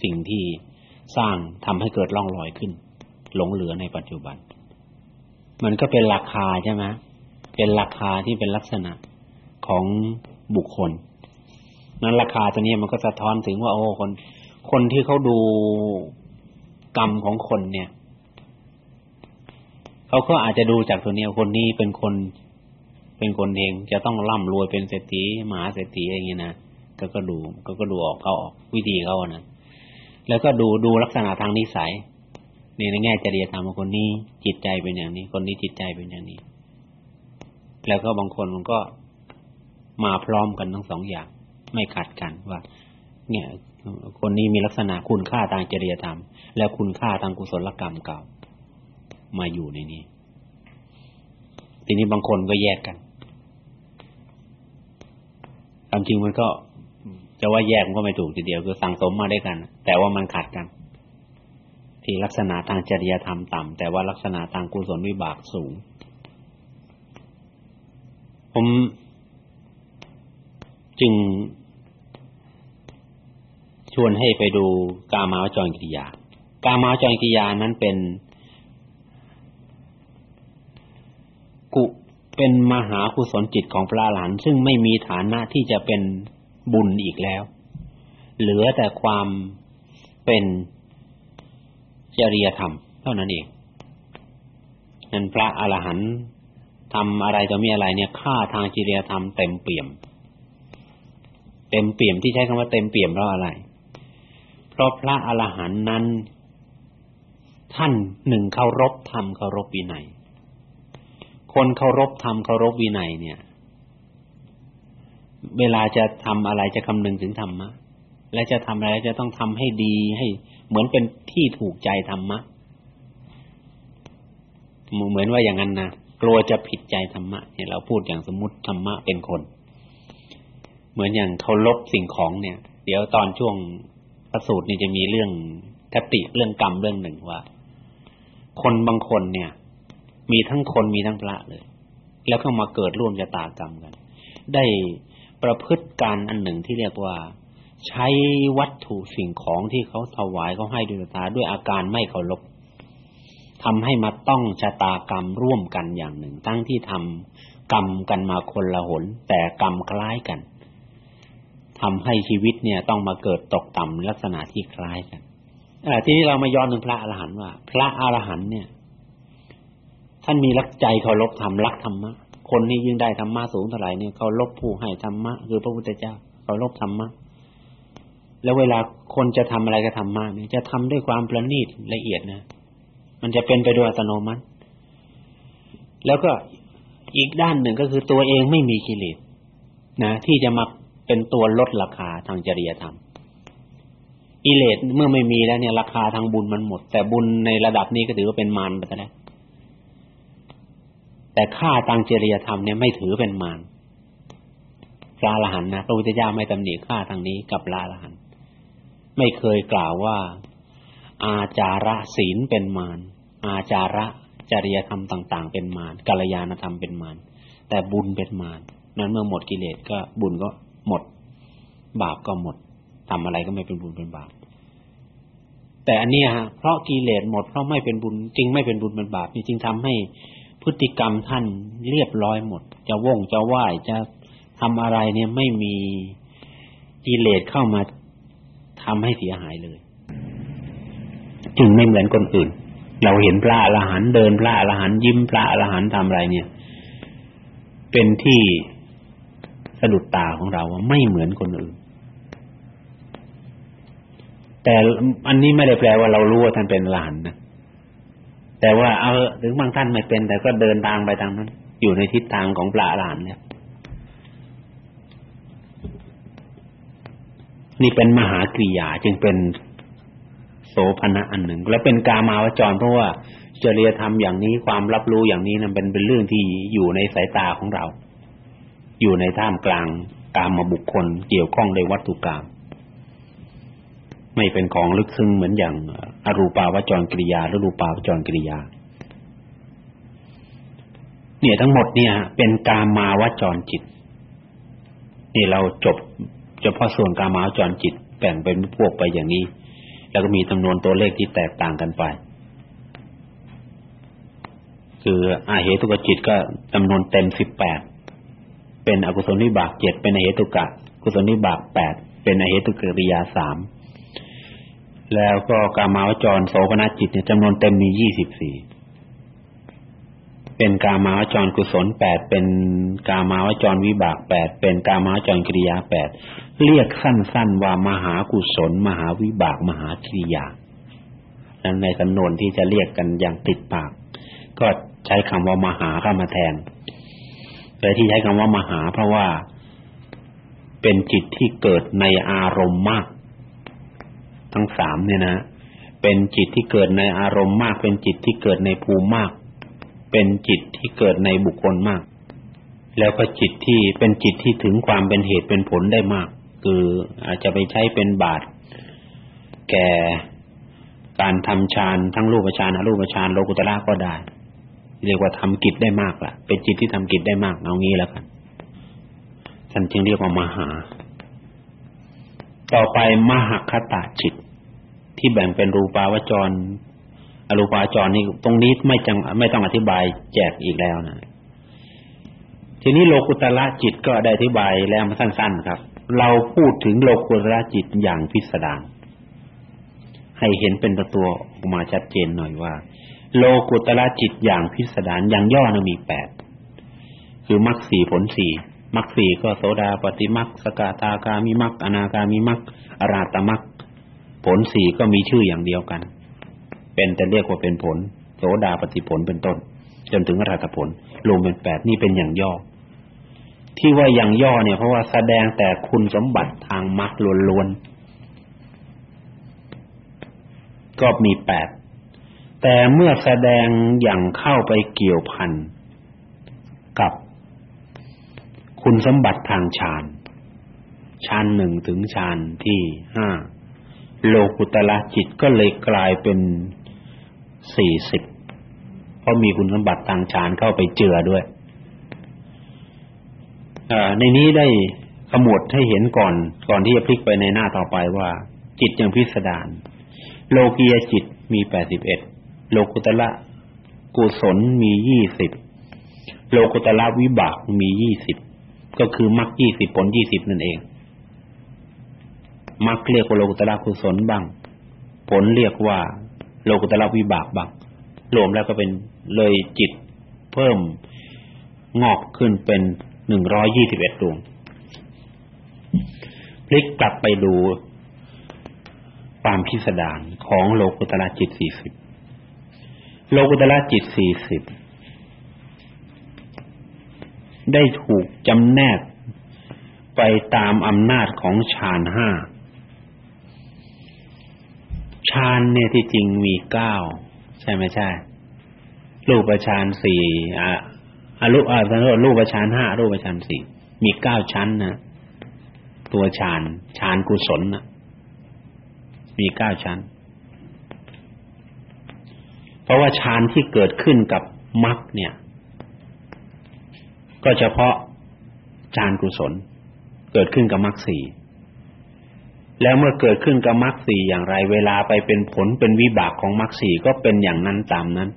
สิ่งที่ สร้างทำให้เกิดร่องรอยขึ้น หลงเหลือในปัจจุบัน มันก็เป็นราคาใช่ไหมเป็นราคาที่เป็นลักษณะของบุคคล นั้นราคาตัวนี้มันก็สะท้อนถึงว่า โอ้คน คนที่เขาดูกรรมของคนเนี่ยเขาก็อาจจะดูจากตัวนี้คนนี้เป็นคน เป็นคนเองจะต้องร่ำรวยเป็นเศรษฐีมหาเศรษฐีอย่างนี้นะก็ก็ดูก็ก็ดูออกเขาออกวิธีเขานะ แล้วก็ดูดูลักษณะทางนิสัยในในแง่จริยธรรมคนนี้จิตใจเป็นอย่างนี้ คนนี้จิตใจเป็นอย่างนี้ แล้วก็บางคนมันก็มาพร้อมกันทั้งสองอย่าง ไม่ขัดกันว่า เนี่ย คนนี้มีลักษณะคุณค่าทางจริยธรรม และคุณค่าทางกุศลกรรมเก่า มาอยู่ในนี้ ทีนี้บางคนก็แยกกันความจริงมันก็ จะว่าแยกมันก็ไม่ถูกทีเดียวคือสั่งสมมาด้วยกัน แต่ว่ามันขัดกัน ที่ลักษณะทางจริยธรรมต่ำแต่ว่าลักษณะทางกุศลวิบากสูง ผมจึงชวนให้ไปดูกามาวจรกิริยากามาวจรกิริยานั้นเป็น กุเป็นมหากุศลจิตของพระหลานซึ่งไม่มีฐานะที่จะเป็น บุญอีกแล้ว เหลือแต่ความเป็นจริยธรรม เท่านั้นเองนั่นพระอรหันต์ทำอะไรต่อมีอะไรเนี่ยค่าทางจริยธรรมเต็มเปี่ยม เต็มเปี่ยมที่ใช้คำว่าเต็มเปี่ยมเพราะอะไร เพราะพระอรหันต์นั้น ท่านหนึ่งเคารพธรรมเคารพวินัย คนเคารพธรรมเคารพวินัยเนี่ย เวลาจะทำอะไรจะคำนึงถึงธรรมะ และจะทำอะไรจะต้องทำให้ดีให้เหมือนเป็นที่ถูกใจธรรมะ เหมือนว่าอย่างนั้นนะกลัวจะผิดใจธรรมะเนี่ยเราพูดอย่างสมมติธรรมะเป็นคน เหมือนอย่างเคารพสิ่งของเนี่ย เดี๋ยวตอนช่วงประสูตรนี่จะมีเรื่องคติเรื่องกรรมเรื่องหนึ่งว่า คนบางคนเนี่ย มีทั้งคนมีทั้งพระเลย แล้วก็มาเกิดร่วมชะตากรรมกัน ได้ ประพฤติการอันหนึ่งที่เรียกว่า ใช้วัตถุสิ่งของที่เขาถวายเขาให้ด้วยตาด้วยอาการไม่เคารพทำให้มาต้องชะตากรรมร่วมกันอย่างหนึ่ง ทั้งที่ทำกรรมกันมาคนละหน แต่กรรมคล้ายกันทำให้ชีวิตเนี่ยต้องมาเกิดตกต่ำลักษณะที่คล้ายกันทีนี้เรามาย้อนถึงพระอรหันต์ว่า พระอรหันต์เนี่ย ท่านมีรักใจเคารพธรรมรักธรรมะ คนนี้ยิ่งได้ธรรมะสูงเท่าไหร่เนี่ยเคารพผู้ให้ธรรมะคือพระพุทธเจ้าเคารพธรรมะแล้วเวลาคนจะทำอะไรก็ทำมากเนี่ยจะทำด้วยความประณีตละเอียดนะมันจะเป็นไปโดยอัตโนมัติ แล้วก็อีกด้านหนึ่งก็คือตัวเองไม่มีกิเลสนะที่จะมาเป็นตัวลดราคาทางจริยธรรมกิเลสเมื่อไม่มีแล้วเนี่ยราคาทางบุญมันหมด แต่บุญในระดับนี้ก็ถือว่าเป็นมารไปแล้ว แต่ค่าทางจริยธรรมเนี่ยไม่ถือเป็นมารพระอรหันต์นะพระพุทธเจ้าไม่ตำหนิค่าทางนี้กับพระอรหันต์ไม่เคยกล่าวว่า อาจาระศีลเป็นมารอาจาระจริยธรรมต่าง ๆ เป็นมารกัลยาณธรรมเป็นมารแต่บุญเป็นมารนั้นเมื่อหมดกิเลสก็บุญก็หมด บาปก็หมดทำอะไรก็ไม่เป็นบุญเป็นบาปแต่อันนี้ฮะเพราะกิเลสหมดเพราะไม่เป็นบุญจริงไม่เป็นบุญเป็นบาปจริงทำให้ ฤติกรรมท่านเรียบร้อยหมด จะว่งจะไหวจะทำอะไรเนี่ยไม่มีกิเลสเข้ามาทำให้เสียหายเลย จึงไม่เหมือนคนอื่น เราเห็นพระอรหันต์เดินพระอรหันต์ยิ้มพระอรหันต์ทำอะไรเนี่ย เป็นที่สะดุดตาของเราไม่เหมือนคนอื่น แต่อันนี้ไม่ได้แปลว่าเรารู้ว่าท่านเป็นอรหันนะ แต่ว่าเอาถึงบางท่านไม่เป็น แต่ก็เดินทางไปทางนั้น อยู่ในทิศทางของพระอรหันเนี่ยนี่เป็นมหากริยาจึงเป็นโสภณะอันหนึ่ง และเป็นกามาวจรเพราะว่าจริยธรรมอย่างนี้ความรับรู้อย่างนี้นั้นเป็นเป็นเรื่องที่อยู่ในสายตาของเรา อยู่ในท่ามกลางกามบุคคลเกี่ยวข้องในวัตถุกรรม ไม่เป็นของลึกซึ้งเหมือนอย่างอรูปาวจรกริยาหรือรูปาวจรกริยา เนี่ยทั้งหมดเนี่ย เป็นกามาวจรจิต นี่เราจบเฉพาะส่วนกามาวจรจิตแบ่งเป็นพวกไปอย่างนี้ แล้วก็มีจำนวนตัวเลขที่แตกต่างกันไป คืออาเหตุกจิตก็จำนวนเต็มสิบแปดเป็นอกุศลนิบากเจ็ดเป็นอเหตุกะกุศลนิบากแปดเป็นอเหตุกริยาสาม แล้วก็กามาวจรโสภณจิตเนี่ยจำนวนเต็มมียี่สิบสี่เป็นกามาวจรกุศลแปดเป็นกามาวจรวิบากแปดเป็นกามาวจรกิริยาแปดเรียกสั้นๆว่ามหากุศล มหาวิบากมหากิริยานั้นในสำนวนที่จะเรียกกันอย่างติดปาก ก็ใช้คำว่ามหาเข้ามาแทนแต่ที่ใช้คำว่ามหาเพราะว่าเป็นจิตที่เกิดในอารมณ์มาก ทั้งสามเนี่ยนะ เป็นจิตที่เกิดในอารมณ์มาก เป็นจิตที่เกิดในภูมิมาก เป็นจิตที่เกิดในบุคคลมาก แล้วก็จิตที่เป็นจิตที่ถึงความเป็นเหตุเป็นผลได้มาก คืออาจจะไปใช้เป็นบาตแก่การทำฌานทั้งรูปฌานอรูปฌานโลกุตระก็ได้ เรียกว่าทำกิจได้มากล่ะ เป็นจิตที่ทำกิจได้มากเอางี้แล้วกันท่านจึงเรียกว่ามหา ต่อไปมหคตาจิต ที่แบ่งเป็นรูปาวจร อรูปาวจรนี่ตรงนี้ไม่จังไม่ต้องอธิบายแจกอีกแล้วนะทีนี้โลกุตละจิตก็ได้อธิบายแล้วมาสั้น ๆ ครับ เราพูดถึงโลกุตละจิตอย่างพิสดารให้เห็นเป็นตัวออกมาชัดเจนหน่อยว่า โลกุตละจิตอย่างพิสดารอย่างย่อนะมีแปดคือมรรคสี่ผลสี่ มรรคสี่ก็โสดาปฏิมรรคสกทาคามิมรรคอนาคามิมรรคอราตมรรคผลสี่ก็มีชื่ออย่างเดียวกัน เป็นแต่เรียกว่าเป็นผล โสดาปฏิผลเป็นต้น จนถึงอราตผลรวมเป็นแปดนี่เป็นอย่างย่อ ที่ว่าอย่างย่อเนี่ยเพราะว่าแสดงแต่คุณสมบัติทางมรรคล้วนๆก็มีแปดแต่เมื่อแสดงอย่างเข้าไปเกี่ยวพันกับ คุณสมบัติทางฌานฌานหนึ่งถึงฌานที่ห้าโลกุตละจิตก็เลยกลายเป็นสี่สิบเพราะมีคุณสมบัติทางฌานเข้าไปเจือด้วยในนี้ได้ขมวดให้เห็นก่อน ก่อนที่จะพลิกไปในหน้าต่อไปว่า จิตยังพิสดารโลกียจิตมีแปดสิบเอ็ดโลกุตละกุศลมียี่สิบโลกุตละวิบากมียี่สิบ ก็คือมรรคยี่สิบผลยี่สิบนั่นเองมรรคเรียกว่าโลกุตละกุศลบ้าง ผลเรียกว่าโลกุตละวิบากบ้างรวมแล้วก็เป็นเลยจิตเพิ่มงอกขึ้นเป็นหนึ่งร้อยยี่สิบเอ็ดดวงพลิกกลับไปดูความพิสดารของโลกุตละจิตสี่สิบโลกุตละจิตสี่สิบ ได้ถูกจำแนกไปตามอำนาจของฌานห้าฌานเนี่ยที่จริงมีเก้าใช่ไหมใช่รูปฌานสี่อะอรูปอ่ารูปฌานห้ารูปฌานสี่มีเก้าชั้นนะตัวฌานฌานกุศลนะมีเก้าชั้น เพราะว่าฌานที่เกิดขึ้นกับมรรคเนี่ย ก็เฉพาะฌานกุศล เกิดขึ้นกับมรรคสี่แล้วเมื่อเกิดขึ้นกับมรรคสี่อย่างไร เวลาไปเป็นผลเป็นวิบากของมรรคสี่ก็เป็นอย่างนั้นตามนั้น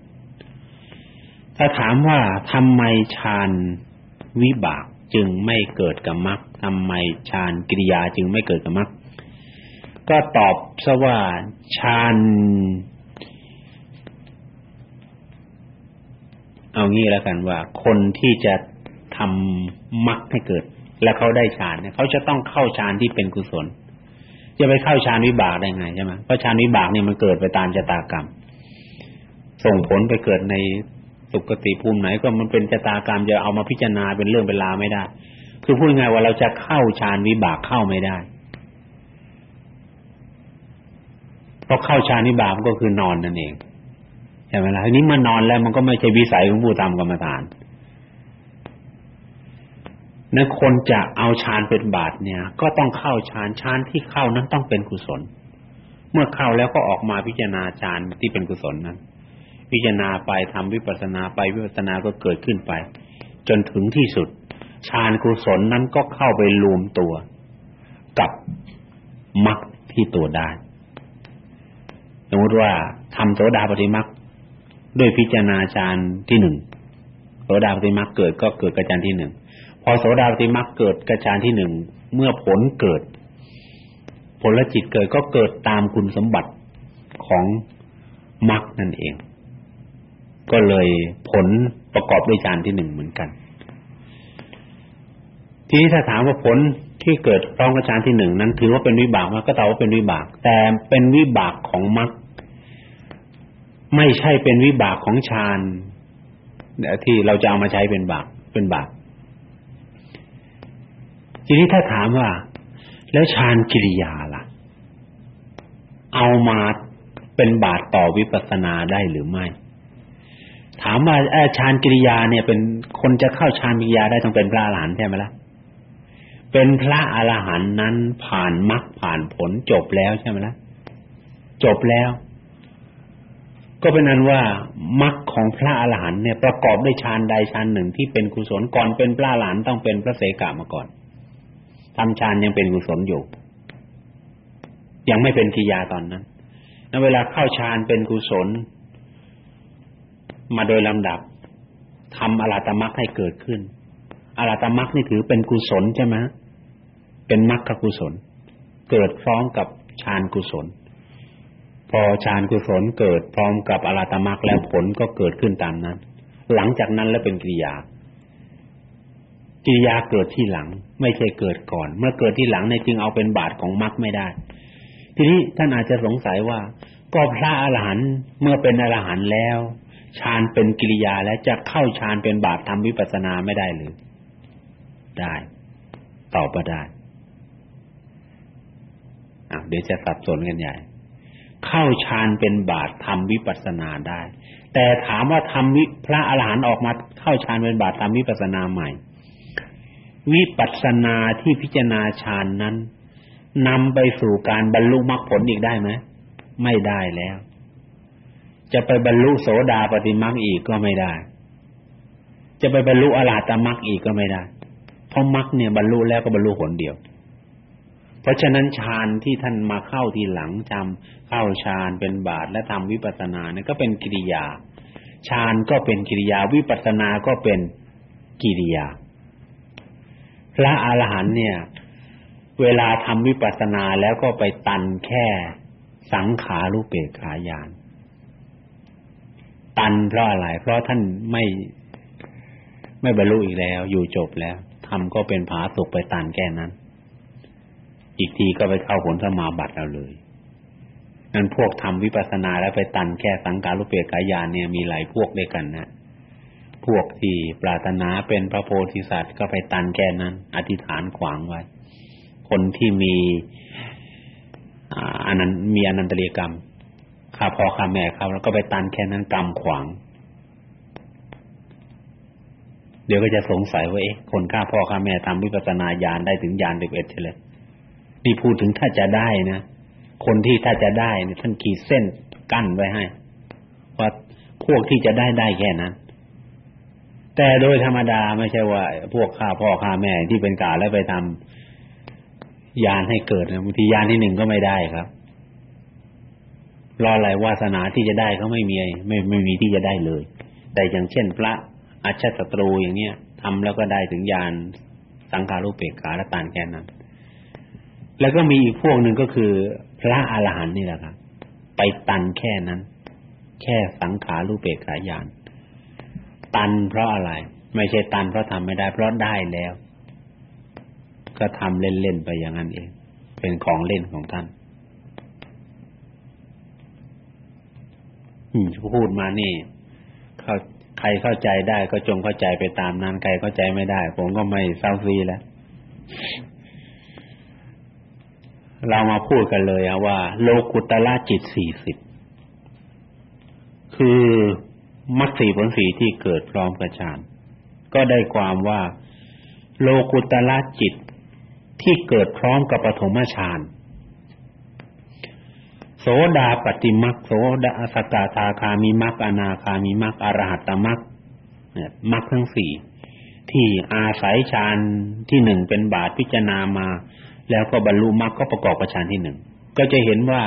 ถ้าถามว่าทำไมฌานวิบากจึงไม่เกิดกับมรรคทำไมฌานกิริยาจึงไม่เกิดกับมรรคก็ตอบซะว่าฌานเอางี้แล้วกันว่า คนที่จะ ทำมรรคให้เกิด แล้วเขาได้ฌานเนี่ยเขาจะต้องเข้าฌานที่เป็นกุศลจะไปเข้าฌานวิบากได้ไงใช่ไหมเพราะฌานวิบากเนี่ยมันเกิดไปตามชะตากรรม ส่งผลไปเกิดในสุคติภูมิไหนก็มันเป็นชะตากรรมจะเอามาพิจารณาเป็นเรื่องเป็นราวไม่ได้ คือพูดง่ายว่าเราจะเข้าฌานวิบากเข้าไม่ได้เพราะเข้าฌานวิบากก็คือนอนนั่นเองใช่ไหมล่ะทีนี้มันนอนแล้วมันก็ไม่ใช่วิสัยของผู้ทำกรรมฐาน นั้นคนจะเอาฌานเป็นบาตเนี่ย ก็ต้องเข้าฌานฌานที่เข้านั้นต้องเป็นกุศล เมื่อเข้าแล้วก็ออกมาพิจารณาฌานที่เป็นกุศลนั้น พิจารณาไปทำวิปัสสนาไปวิปัสสนาก็เกิดขึ้นไป จนถึงที่สุดฌานกุศลนั้นก็เข้าไปรวมตัวกับมรรคที่ตัวได้สมมติว่าทำโสดาปฏิมรรคด้วยพิจารณาฌานที่หนึ่งโสดาปฏิมรรคเกิดก็เกิดกับฌานที่หนึ่ง พอโสดาปฏิมรรคเกิดกระจานที่หนึ่งเมื่อผลเกิด ผลจิตเกิดก็เกิดตามคุณสมบัติของมรรคนั่นเอง ก็เลยผลประกอบด้วยฌานที่หนึ่งเหมือนกัน ทีนี้ถ้าถามว่าผลที่เกิดพร้อมกับฌานที่หนึ่งนั้น ถือว่าเป็นวิบากมันก็ตอบว่าเป็นวิบาก แต่เป็นวิบากของมรรคไม่ใช่เป็นวิบากของฌานที่เราจะเอามาใช้เป็นบากเป็นบาป ทีนี้ถ้าถามว่า แล้วฌานกิริยาล่ะ เอามาเป็นบาตต่อวิปัสสนาได้หรือไม่ ถามว่าฌานกิริยาเนี่ยเป็นคนจะเข้าฌานกิริยาได้ต้องเป็นพระอรหันต์ใช่ไหมล่ะเป็นพระอรหันต์นั้นผ่านมรรคผ่านผลจบแล้วใช่ไหมล่ะจบแล้ว ก็เป็นนั้นว่ามรรคของพระอรหันต์เนี่ยประกอบด้วยฌานใดฌานหนึ่งที่เป็นกุศลก่อนเป็นพระอรหันต์ต้องเป็นพระเสกามาก่อน ทำฌานยังเป็นกุศลอยู่ ยังไม่เป็นกิยาตอนนั้นแล้วเวลาเข้าฌานเป็นกุศล มาโดยลำดับทำอรหัตมรรคให้เกิดขึ้นอรหัตมรรคนี่ถือเป็นกุศลใช่ไหมเป็นมรรคกุศล เกิดพร้อมกับฌานกุศล พอฌานกุศลเกิดพร้อมกับอรหัตมรรคแล้วผลก็เกิดขึ้นตามนั้น หลังจากนั้นแล้วเป็นกิริยา กิริยาเกิดที่หลัง ไม่ใช่เกิดก่อน เมื่อเกิดที่หลังในจึงเอาเป็นบาตของมรรคไม่ได้ ทีนี้ท่านอาจจะสงสัยว่า ก็พระอรหันต์เมื่อเป็นอรหันต์แล้วฌานเป็นกิริยาแล้วจะเข้าฌานเป็นบาตทำวิปัสสนาไม่ได้หรือได้ตอบว่าได้อะเดี๋ยวจะสับสนกันใหญ่ เข้าฌานเป็นบาตทำวิปัสสนาได้ แต่ถามว่าทำวิพระอรหันต์ออกมาเข้าฌานเป็นบาตทำวิปัสสนาใหม่ วิปัสสนาที่พิจารณาฌานนั้นนำไปสู่การบรรลุมรรคผลอีกได้ไหมไม่ได้แล้ว จะไปบรรลุโสดาปฏิมรรคอีกก็ไม่ได้ จะไปบรรลุอรหัตมรรคอีกก็ไม่ได้ เพราะมรรคเนี่ยบรรลุแล้วก็บรรลุผลเดียว เพราะฉะนั้นฌานที่ท่านมาเข้าทีหลังจำเข้าฌานเป็นบาตและทำวิปัสสนาเนี่ยก็เป็นกิริยาฌานก็เป็นกิริยาวิปัสสนาก็เป็นกิริยา พระอรหันต์เนี่ย เวลาทำวิปัสสนาแล้วก็ไปตันแค่สังขารุเปกขายาน ตันเพราะอะไร เพราะท่านไม่ไม่บรรลุอีกแล้ว อยู่จบแล้วทำก็เป็นผาสุกไปตันแค่นั้น อีกทีก็ไปเข้าผลสมาบัติเอาเลยนั่นพวกทำวิปัสสนาแล้วไปตันแค่สังการุเปกายานเนี่ยมีหลายพวกด้วยกันนะ พวกที่ปรารถนาเป็นพระโพธิสัตว์ก็ไปตันแค่นั้น อธิษฐานขวางไว้ คนที่มีอันนั้นมีอนันตเรียกรรมข้าพ่อข้าแม่เขาแล้วก็ไปตันแค่นั้นกรรมขวาง เดี๋ยวก็จะสงสัยว่าเอ๊ะคนข้าพ่อข้าแม่ทำวิปัสสนาญาณได้ถึงญาณสิบเอ็ดใช่เลยนี่พูดถึงถ้าจะได้นะคนที่ถ้าจะได้เนี่ยท่านขีดเส้นกั้นไว้ให้ว่าพวกที่จะได้ได้แค่นั้น แต่โดยธรรมดาไม่ใช่ว่า พวกข้าพ่อข้าแม่ที่เป็นกาแล้วไปทำยานให้เกิดนะบางทียานที่หนึ่งก็ไม่ได้ครับรออะไรวาสนาที่จะได้เขาไม่มีไม่ไม่มีที่จะได้เลย แต่อย่างเช่น พระอาชาตรูอย่างเนี้ยทำแล้วก็ได้ถึงยานสังขารุเปกขาและตานแค่นั้นแล้วก็มีอีกพวกหนึ่งก็คือ พระอรหันต์นี่แหละครับ ไปตันแค่นั้น แค่สังขารูปเปกขายาน ตันเพราะอะไร ไม่ใช่ตันเพราะทำไม่ได้ เพราะได้แล้ว ก็ทำเล่นๆไปอย่างนั้นเอง เป็นของเล่นของท่านพูดมานี่เขาใครเข้าใจได้ก็จงเข้าใจไปตามนั้นใครเข้าใจไม่ได้ ผมก็ไม่เศร้าซีแล้ว เรามาพูดกันเลยว่า โลกุตละจิตสี่สิบคือ มรรคสีผลสีที่เกิดพร้อมกับฌานก็ได้ความว่า โลกุตละจิตที่เกิดพร้อมกับปฐมฌานโสดาปฏิมักโสดาสกทาคามีมักอนาคามีมักอรหัตตมักมักทั้งสี่ที่อาศัยฌานที่หนึ่งเป็นบาทพิจารณามา แล้วก็บรรลุมรรคก็ประกอบกับฌานที่หนึ่งก็จะเห็นว่า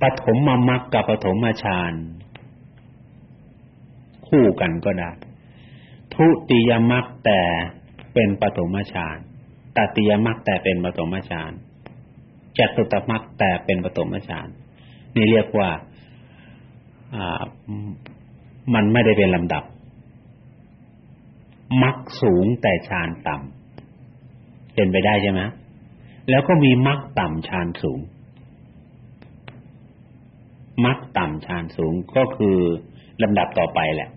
ปฐมมรรคกับปฐมฌาน คู่กันก็ได้ ทุติยมรรคแต่เป็นปฐมฌานตติยมรรคแต่เป็นปฐมฌานจตุตมรรคแต่เป็นปฐมฌานนี่เรียกว่าอ่ามันไม่ได้เป็นลำดับมรรคสูงแต่ฌานต่ำเป็นไปได้ใช่ไหมแล้วก็มีมรรคต่ำฌานสูงมรรคต่ำฌานสูงก็คือลำดับต่อไปแหละ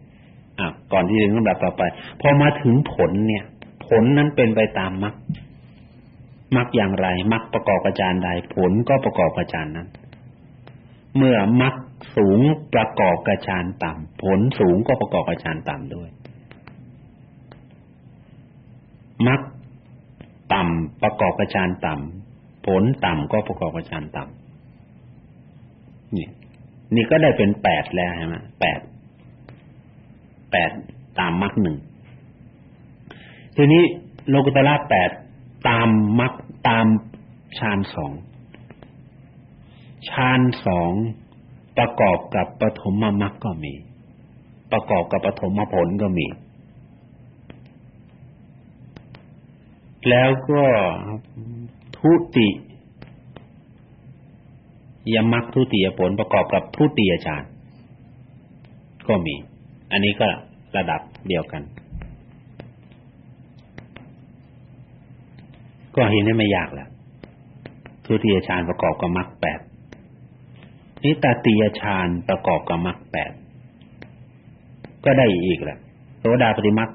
ก่อนที่จะถึงลำดับต่อไปพอมาถึงผลเนี่ย ผลนั้นเป็นไปตามมรรคมรรคอย่างไรมรรคประกอบอาจารย์ใด ผลก็ประกอบอาจารย์นั้น เมื่อมรรคสูงประกอบกระชานต่ำผลสูงก็ประกอบกระชานต่ำด้วยมรรคต่ำประกอบกับฌานต่ำผลต่ำก็ประกอบกับฌานต่ำนี่นี่ก็ได้เป็นแปดแล้วใช่ไหมแปด แปดตามมรรคหนึ่งทีนี้โลกุตละแปดตามมรรคตามฌานสองฌานสองประกอบกับปฐมมรรคก็มี ประกอบกับปฐมผลก็มี แล้วก็ทุติยมรรคทุติยผลประกอบกับทุติยฌานก็มี อันนี้ก็ระดับเดียวกัน ก็เห็นได้ไม่ยากแล้วทุติยฌานประกอบกับมรรคแปดนี่ตติยฌานประกอบกับมรรคแปดก็ได้อีกแหละโสดาปฏิมรรค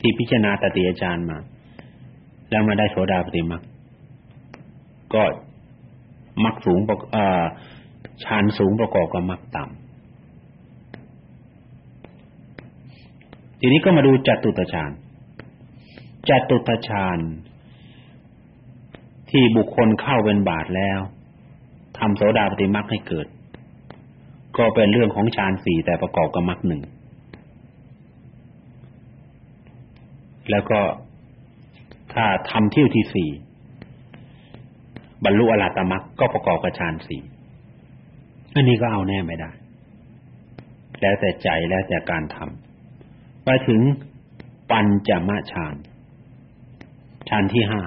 ที่พิจารณาตติยฌานมา แล้วมาได้โสดาปฏิมรรคก็มรรคสูงประอ่าฌานสูงประกอบกับมรรคต่ำ ทีนี้ก็มาดูจตุตฌานจตุตฌานที่บุคคลเข้าเป็นบาทแล้วทำโสดาปฏิมรรคให้เกิด ก็เป็นเรื่องของฌานสี่แต่ประกอบกับมรรคหนึ่งแล้วก็ถ้าทำเที่ยวที่สี่บรรลุอรหัตมรรคก็ประกอบกับฌานสี่อันนี้ก็เอาแน่ไม่ได้ แล้วแต่ใจแล้วแต่การทำ ไปถึงปัญจมฌานฌานที่ห้า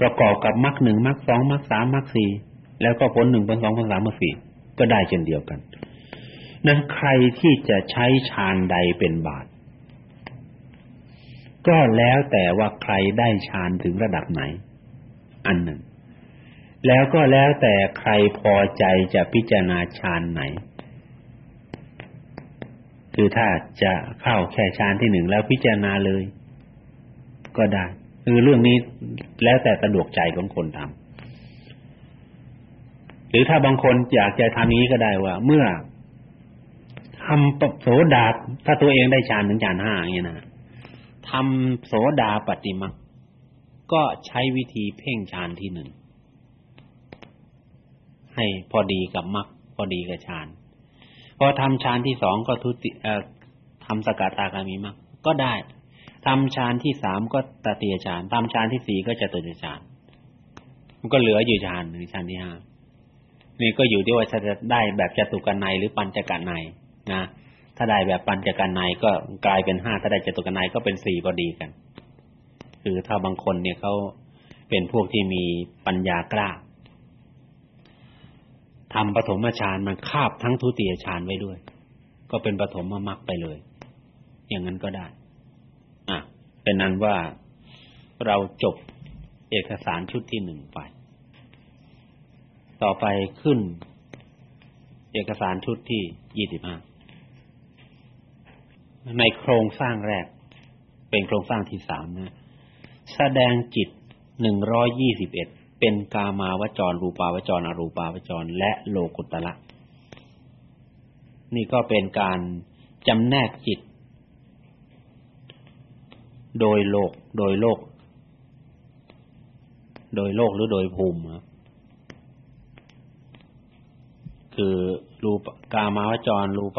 ประกอบกับมรรคหนึ่งมรรคสองมรรคสามมรรคสี่แล้วก็ผลหนึ่งผลสองผลสามผลสี่ก็ได้เช่นเดียวกัน นั้นใครที่จะใช้ฌานใดเป็นบาตก็แล้วแต่ว่าใครได้ฌานถึงระดับไหน อันหนึ่ง แล้วก็แล้วแต่ใครพอใจจะพิจารณาฌานไหน คือถ้าจะเข้าแค่ฌานที่หนึ่งแล้วพิจารณาเลย ก็ได้คือเรื่องนี้แล้วแต่สะดวกใจของคนทำหรือถ้าบางคนอยากจะทำนี้ก็ได้ว่า เมื่อทำโสดาถ้าตัวเองได้ฌานถึงฌานห้าอย่างนี้นะทำโสดาปฏิมาก็ใช้วิธีเพ่งฌานที่หนึ่งให้พอดีกับมรรคพอดีกับฌาน พอทำฌานที่สองก็ทุติเอ่อทำสกตาคามีมรรคก็ได้ทำฌานที่สามก็ตติยฌานทำฌานที่สี่ก็จตุตฌานมันก็เหลืออยู่ฌานหนึ่งฌานที่ห้านี่ก็อยู่ที่ว่าจะได้แบบจตุกันในหรือปัญจกันในนะถ้าได้แบบปัญจกันในก็กลายเป็นห้าถ้าได้จตุกันในก็เป็นสี่พอดีกัน คือถ้าบางคนเนี่ยเขาเป็นพวกที่มีปัญญากล้า ทำปฐมฌานมันคาบทั้งทุติยฌานไว้ด้วย ก็เป็นปฐมมรรคไปเลย อย่างนั้นก็ได้ อะ เป็นนั้นว่าเราจบเอกสารชุดที่หนึ่งไป ต่อไปขึ้น เอกสารชุดที่ยี่สิบห้าในโครงสร้างแรก เป็นโครงสร้างที่สามนะ แสดงจิตหนึ่งร้อยยี่สิบเอ็ด เป็นกามาวจร รูปาวจรอรูปาวจร และโลกุตละ นี่ก็เป็นการจำแนกจิต โดยโลก โดยโลก โดยโลกหรือโดยภูมิคือรูปกามาวจรรูป